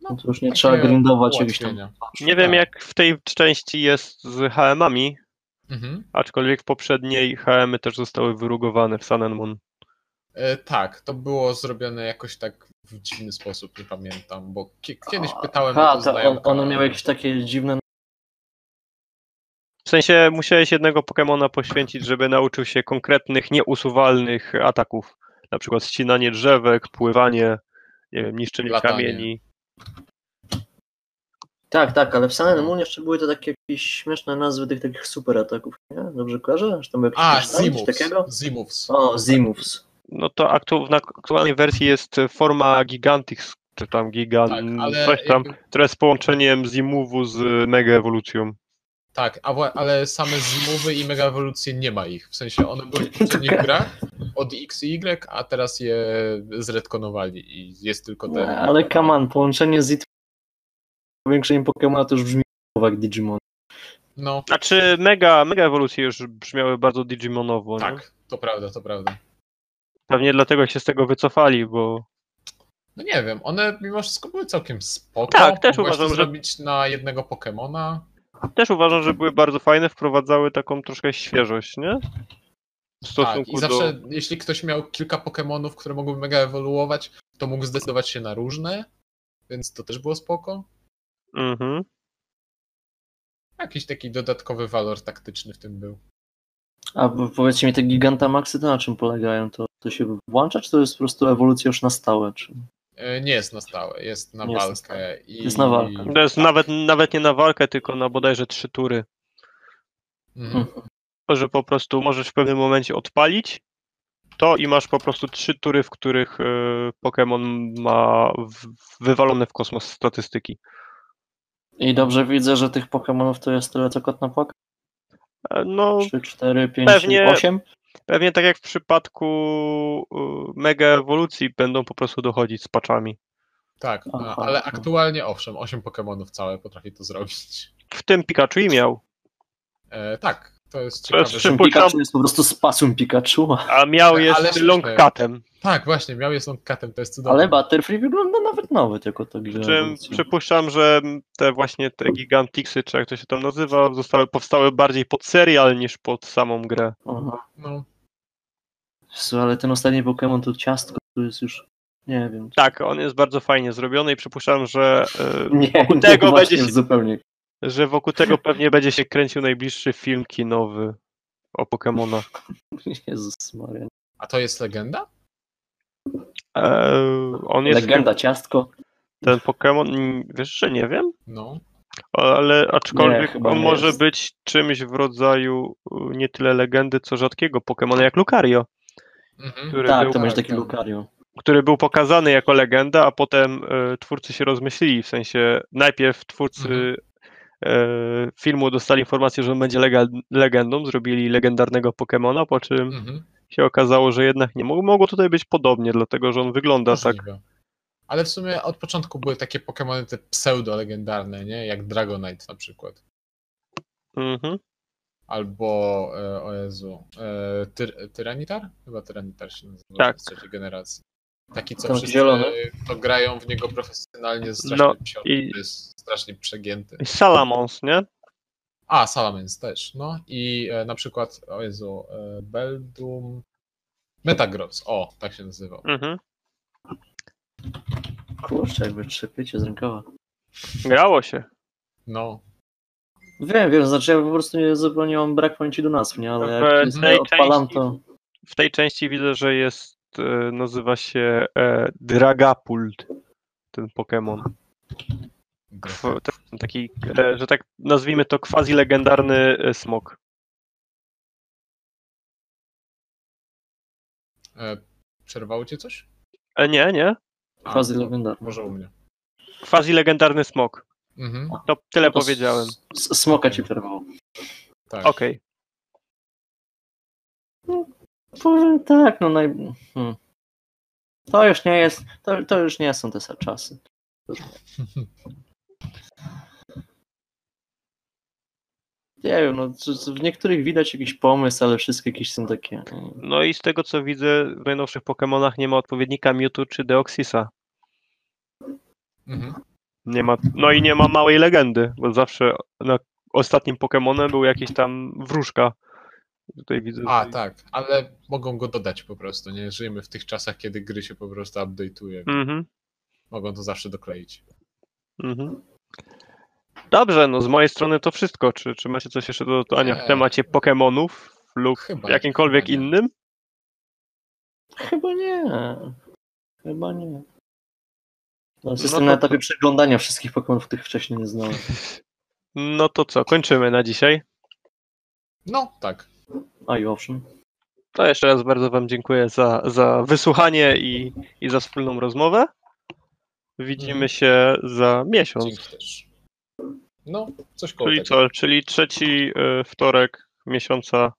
No, to już nie trzeba grindować jakichś tam. Nie wiem, Tak. jak w tej części jest z HM-ami, Mhm. aczkolwiek w poprzedniej HM-y też zostały wyrugowane w Sun Moon. E, tak, to było zrobione jakoś tak w dziwny sposób, nie pamiętam, bo kie- kiedyś pytałem Aha, o to to on, one miały jakieś takie dziwne. W sensie musiałeś jednego Pokemona poświęcić, żeby nauczył się konkretnych, nieusuwalnych ataków. Na przykład ścinanie drzewek, pływanie, nie wiem, niszczenie Latanie. kamieni. Tak, tak, ale w Sun and Moon jeszcze były to takie jakieś śmieszne nazwy tych takich super ataków, nie? Dobrze kojarzę? Że tam jakieś A, Zimovs. takiego? Zimovs. O, Zimovs. No to aktu- w aktualnej wersji jest forma Gigantix, czy tam Gigan, Tak, ale coś tam, jakby, która jest połączeniem Zimuwu z Mega Ewolucją. tak, a, wła- ale same Zimowy i Mega Ewolucje nie ma ich. W sensie one były w poprzednich (laughs) Taka- grach od X i Y, a teraz je zredkonowali i jest tylko ten. Ale come on, połączenie z It powiększeniem Pokemona to już brzmi jak Digimon. No, Znaczy Mega, Mega Ewolucje już brzmiały bardzo Digimonowo, nie? tak, to prawda, to prawda. Pewnie dlatego się z tego wycofali, bo No nie wiem, one mimo wszystko były całkiem spoko. Tak, też Mogłeś uważam, to że- zrobić na jednego Pokemona. też uważam, że były bardzo fajne, wprowadzały taką troszkę świeżość, nie? W Tak, stosunku i zawsze jeśli ktoś miał kilka Pokemonów, które mogły mega ewoluować, to mógł zdecydować się na różne, więc to też było spoko. Mhm. Jakiś taki dodatkowy walor taktyczny w tym był. A po- powiedzcie mi, te Gigantamaxy to na czym polegają? To, to się włącza, czy to jest po prostu ewolucja już na stałe? Czy... E, Nie jest na stałe, jest na Nie jest na walkę. stałe. I... Jest na walkę. To jest tak. nawet, nawet nie na walkę, tylko na bodajże trzy tury. Mhm. To, że po prostu możesz w pewnym momencie odpalić to i masz po prostu trzy tury, w których e, Pokémon ma w, wywalone w kosmos statystyki. I dobrze widzę, że tych Pokemonów to jest tyle co kot na płak? E, No, 3, 4, 5, Pewnie- 8? pewnie tak jak w przypadku Mega Ewolucji będą po prostu dochodzić z paczami. Tak, Aha, ale aha. aktualnie owszem, 8 Pokemonów całe potrafi to zrobić. W tym Pikachu i miał. E, tak, to jest To jest ciekawe. Ten Przypuszczam- Pikachu jest po prostu spasum Pikachu, A miał Ale jest. Longcatem. Tak, właśnie, miał jest Longcatem, to jest cudowne. ale Butterfree wygląda nawet nowy, tylko to Przy czym ewolucja. przypuszczam, że te właśnie te Gigantixy, czy jak to się tam nazywa, zostały, powstały bardziej pod serial niż pod samą grę. Aha. No, Jezu, ale ten ostatni Pokémon to ciastko, to jest już, nie wiem. Tak, on jest bardzo fajnie zrobiony i przypuszczam, że, e, Nie, wokół nie, tego będzie się, zupełnie. że wokół tego pewnie będzie się kręcił najbliższy film kinowy o Pokémonach. (laughs) Jezus Maria. a to jest legenda? E, on jest Legenda ciastko. ten Pokémon, wiesz, że nie wiem, No. ale Nie, aczkolwiek chyba on nie może jest. być czymś w rodzaju y, nie tyle legendy, co rzadkiego Pokémona jak Lucario, Mhm. który, Tak, był, to będzie tak, taki tak. Lucario. który był pokazany jako legenda, a potem e, twórcy się rozmyślili, w sensie najpierw twórcy Mhm. e, filmu dostali informację, że on będzie lega- legendą, zrobili legendarnego Pokemona, po czym Mhm. Się okazało, że jednak nie mogło, tutaj być podobnie, dlatego że on wygląda tak. Możliwe. Ale w sumie od początku były takie Pokemony te pseudo-legendarne, nie? Jak Dragonite na przykład. Mhm. Albo, e, o Jezu, e, tyr, Tyranitar? Chyba Tyranitar się nazywa Tak. z trzeciej generacji. Taki, co wszyscy zielony. to grają w niego profesjonalnie, strasznie No, i- to jest strasznie przegięty. I Salamons, nie? A, Salamence też, no. I e, na przykład, o Jezu, e, Beldum... Metagross, o, tak się nazywał. Mhm. Kurczę, jakby trzepiecie z rękawa. Grało się. No. Wiem, wiem, znaczy ja po prostu nie, zupełnie mam brak pamięci do nazw, nie? Ale W jak tej odpalam części- to... W tej części widzę, że jest, e, nazywa się e, Dragapult, ten Pokémon. Taki, że tak nazwijmy to quasi-legendarny e, smok. E, przerwało cię coś? E, nie, nie. A, Quasi to legendarny. Może u mnie. Quasi-legendarny smok. Mhm, To tyle No to powiedziałem. s- s- Smoka ci przerwało. tak. Okej. Powiem tak, no naj... Hmm. To już nie jest, to, to już nie są te same czasy. (laughs) Nie wiem, no w niektórych widać jakiś pomysł, ale wszystkie jakieś są takie... No i z tego co widzę, w najnowszych Pokémonach nie ma odpowiednika Mewtwo czy Deoxysa. Mhm. Nie ma, no i nie ma małej legendy, bo zawsze na ostatnim Pokémonem był jakiś tam wróżka. Tutaj widzę. A, że- tak, ale mogą go dodać po prostu, nie? Żyjemy w tych czasach, kiedy gry się po prostu update'uje. Mhm, Mogą to zawsze dokleić. mhm. Dobrze, no z mojej strony to wszystko. Czy, czy macie coś jeszcze do dodania w Nie. temacie Pokémonów lub Chyba- jakimkolwiek nie. innym? Chyba nie. Chyba nie. No, No jestem to na etapie przeglądania wszystkich Pokémonów, których wcześniej nie znałem. (laughs) No to co, kończymy na dzisiaj. No, tak. A i owszem. To jeszcze raz bardzo Wam dziękuję za, za wysłuchanie i, i za wspólną rozmowę. Widzimy Mhm. się za miesiąc. Dzięki też. No, coś koło Czyli tego. co? Czyli trzeci y, wtorek miesiąca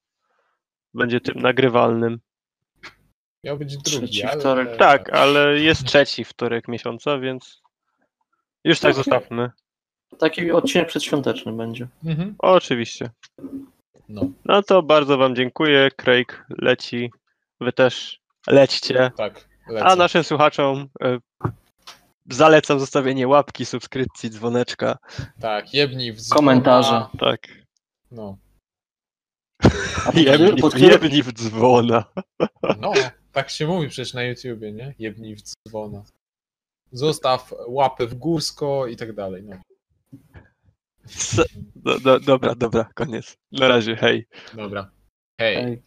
będzie tym nagrywalnym. Miał być drugi, Trzeci ale... wtorek. Tak, ale jest trzeci wtorek miesiąca, więc już tak Okej. zostawmy. Taki odcinek przedświąteczny będzie. Mhm. Oczywiście. No, No to bardzo Wam dziękuję. Craig leci. Wy też lećcie. tak. Lecę. A naszym słuchaczom y, zalecam zostawienie łapki, subskrypcji, dzwoneczka. Tak, jebnij w dzwona. Komentarze. Tak. No, (laughs) Jebni, pod którym- jebni w dzwona. (laughs) no, tak się mówi przecież na YouTubie, nie? Jebnij w dzwona. Zostaw łapę w górsko i tak dalej. No, Do, do, dobra, dobra, koniec. Na razie, hej. dobra. Hej. Ej.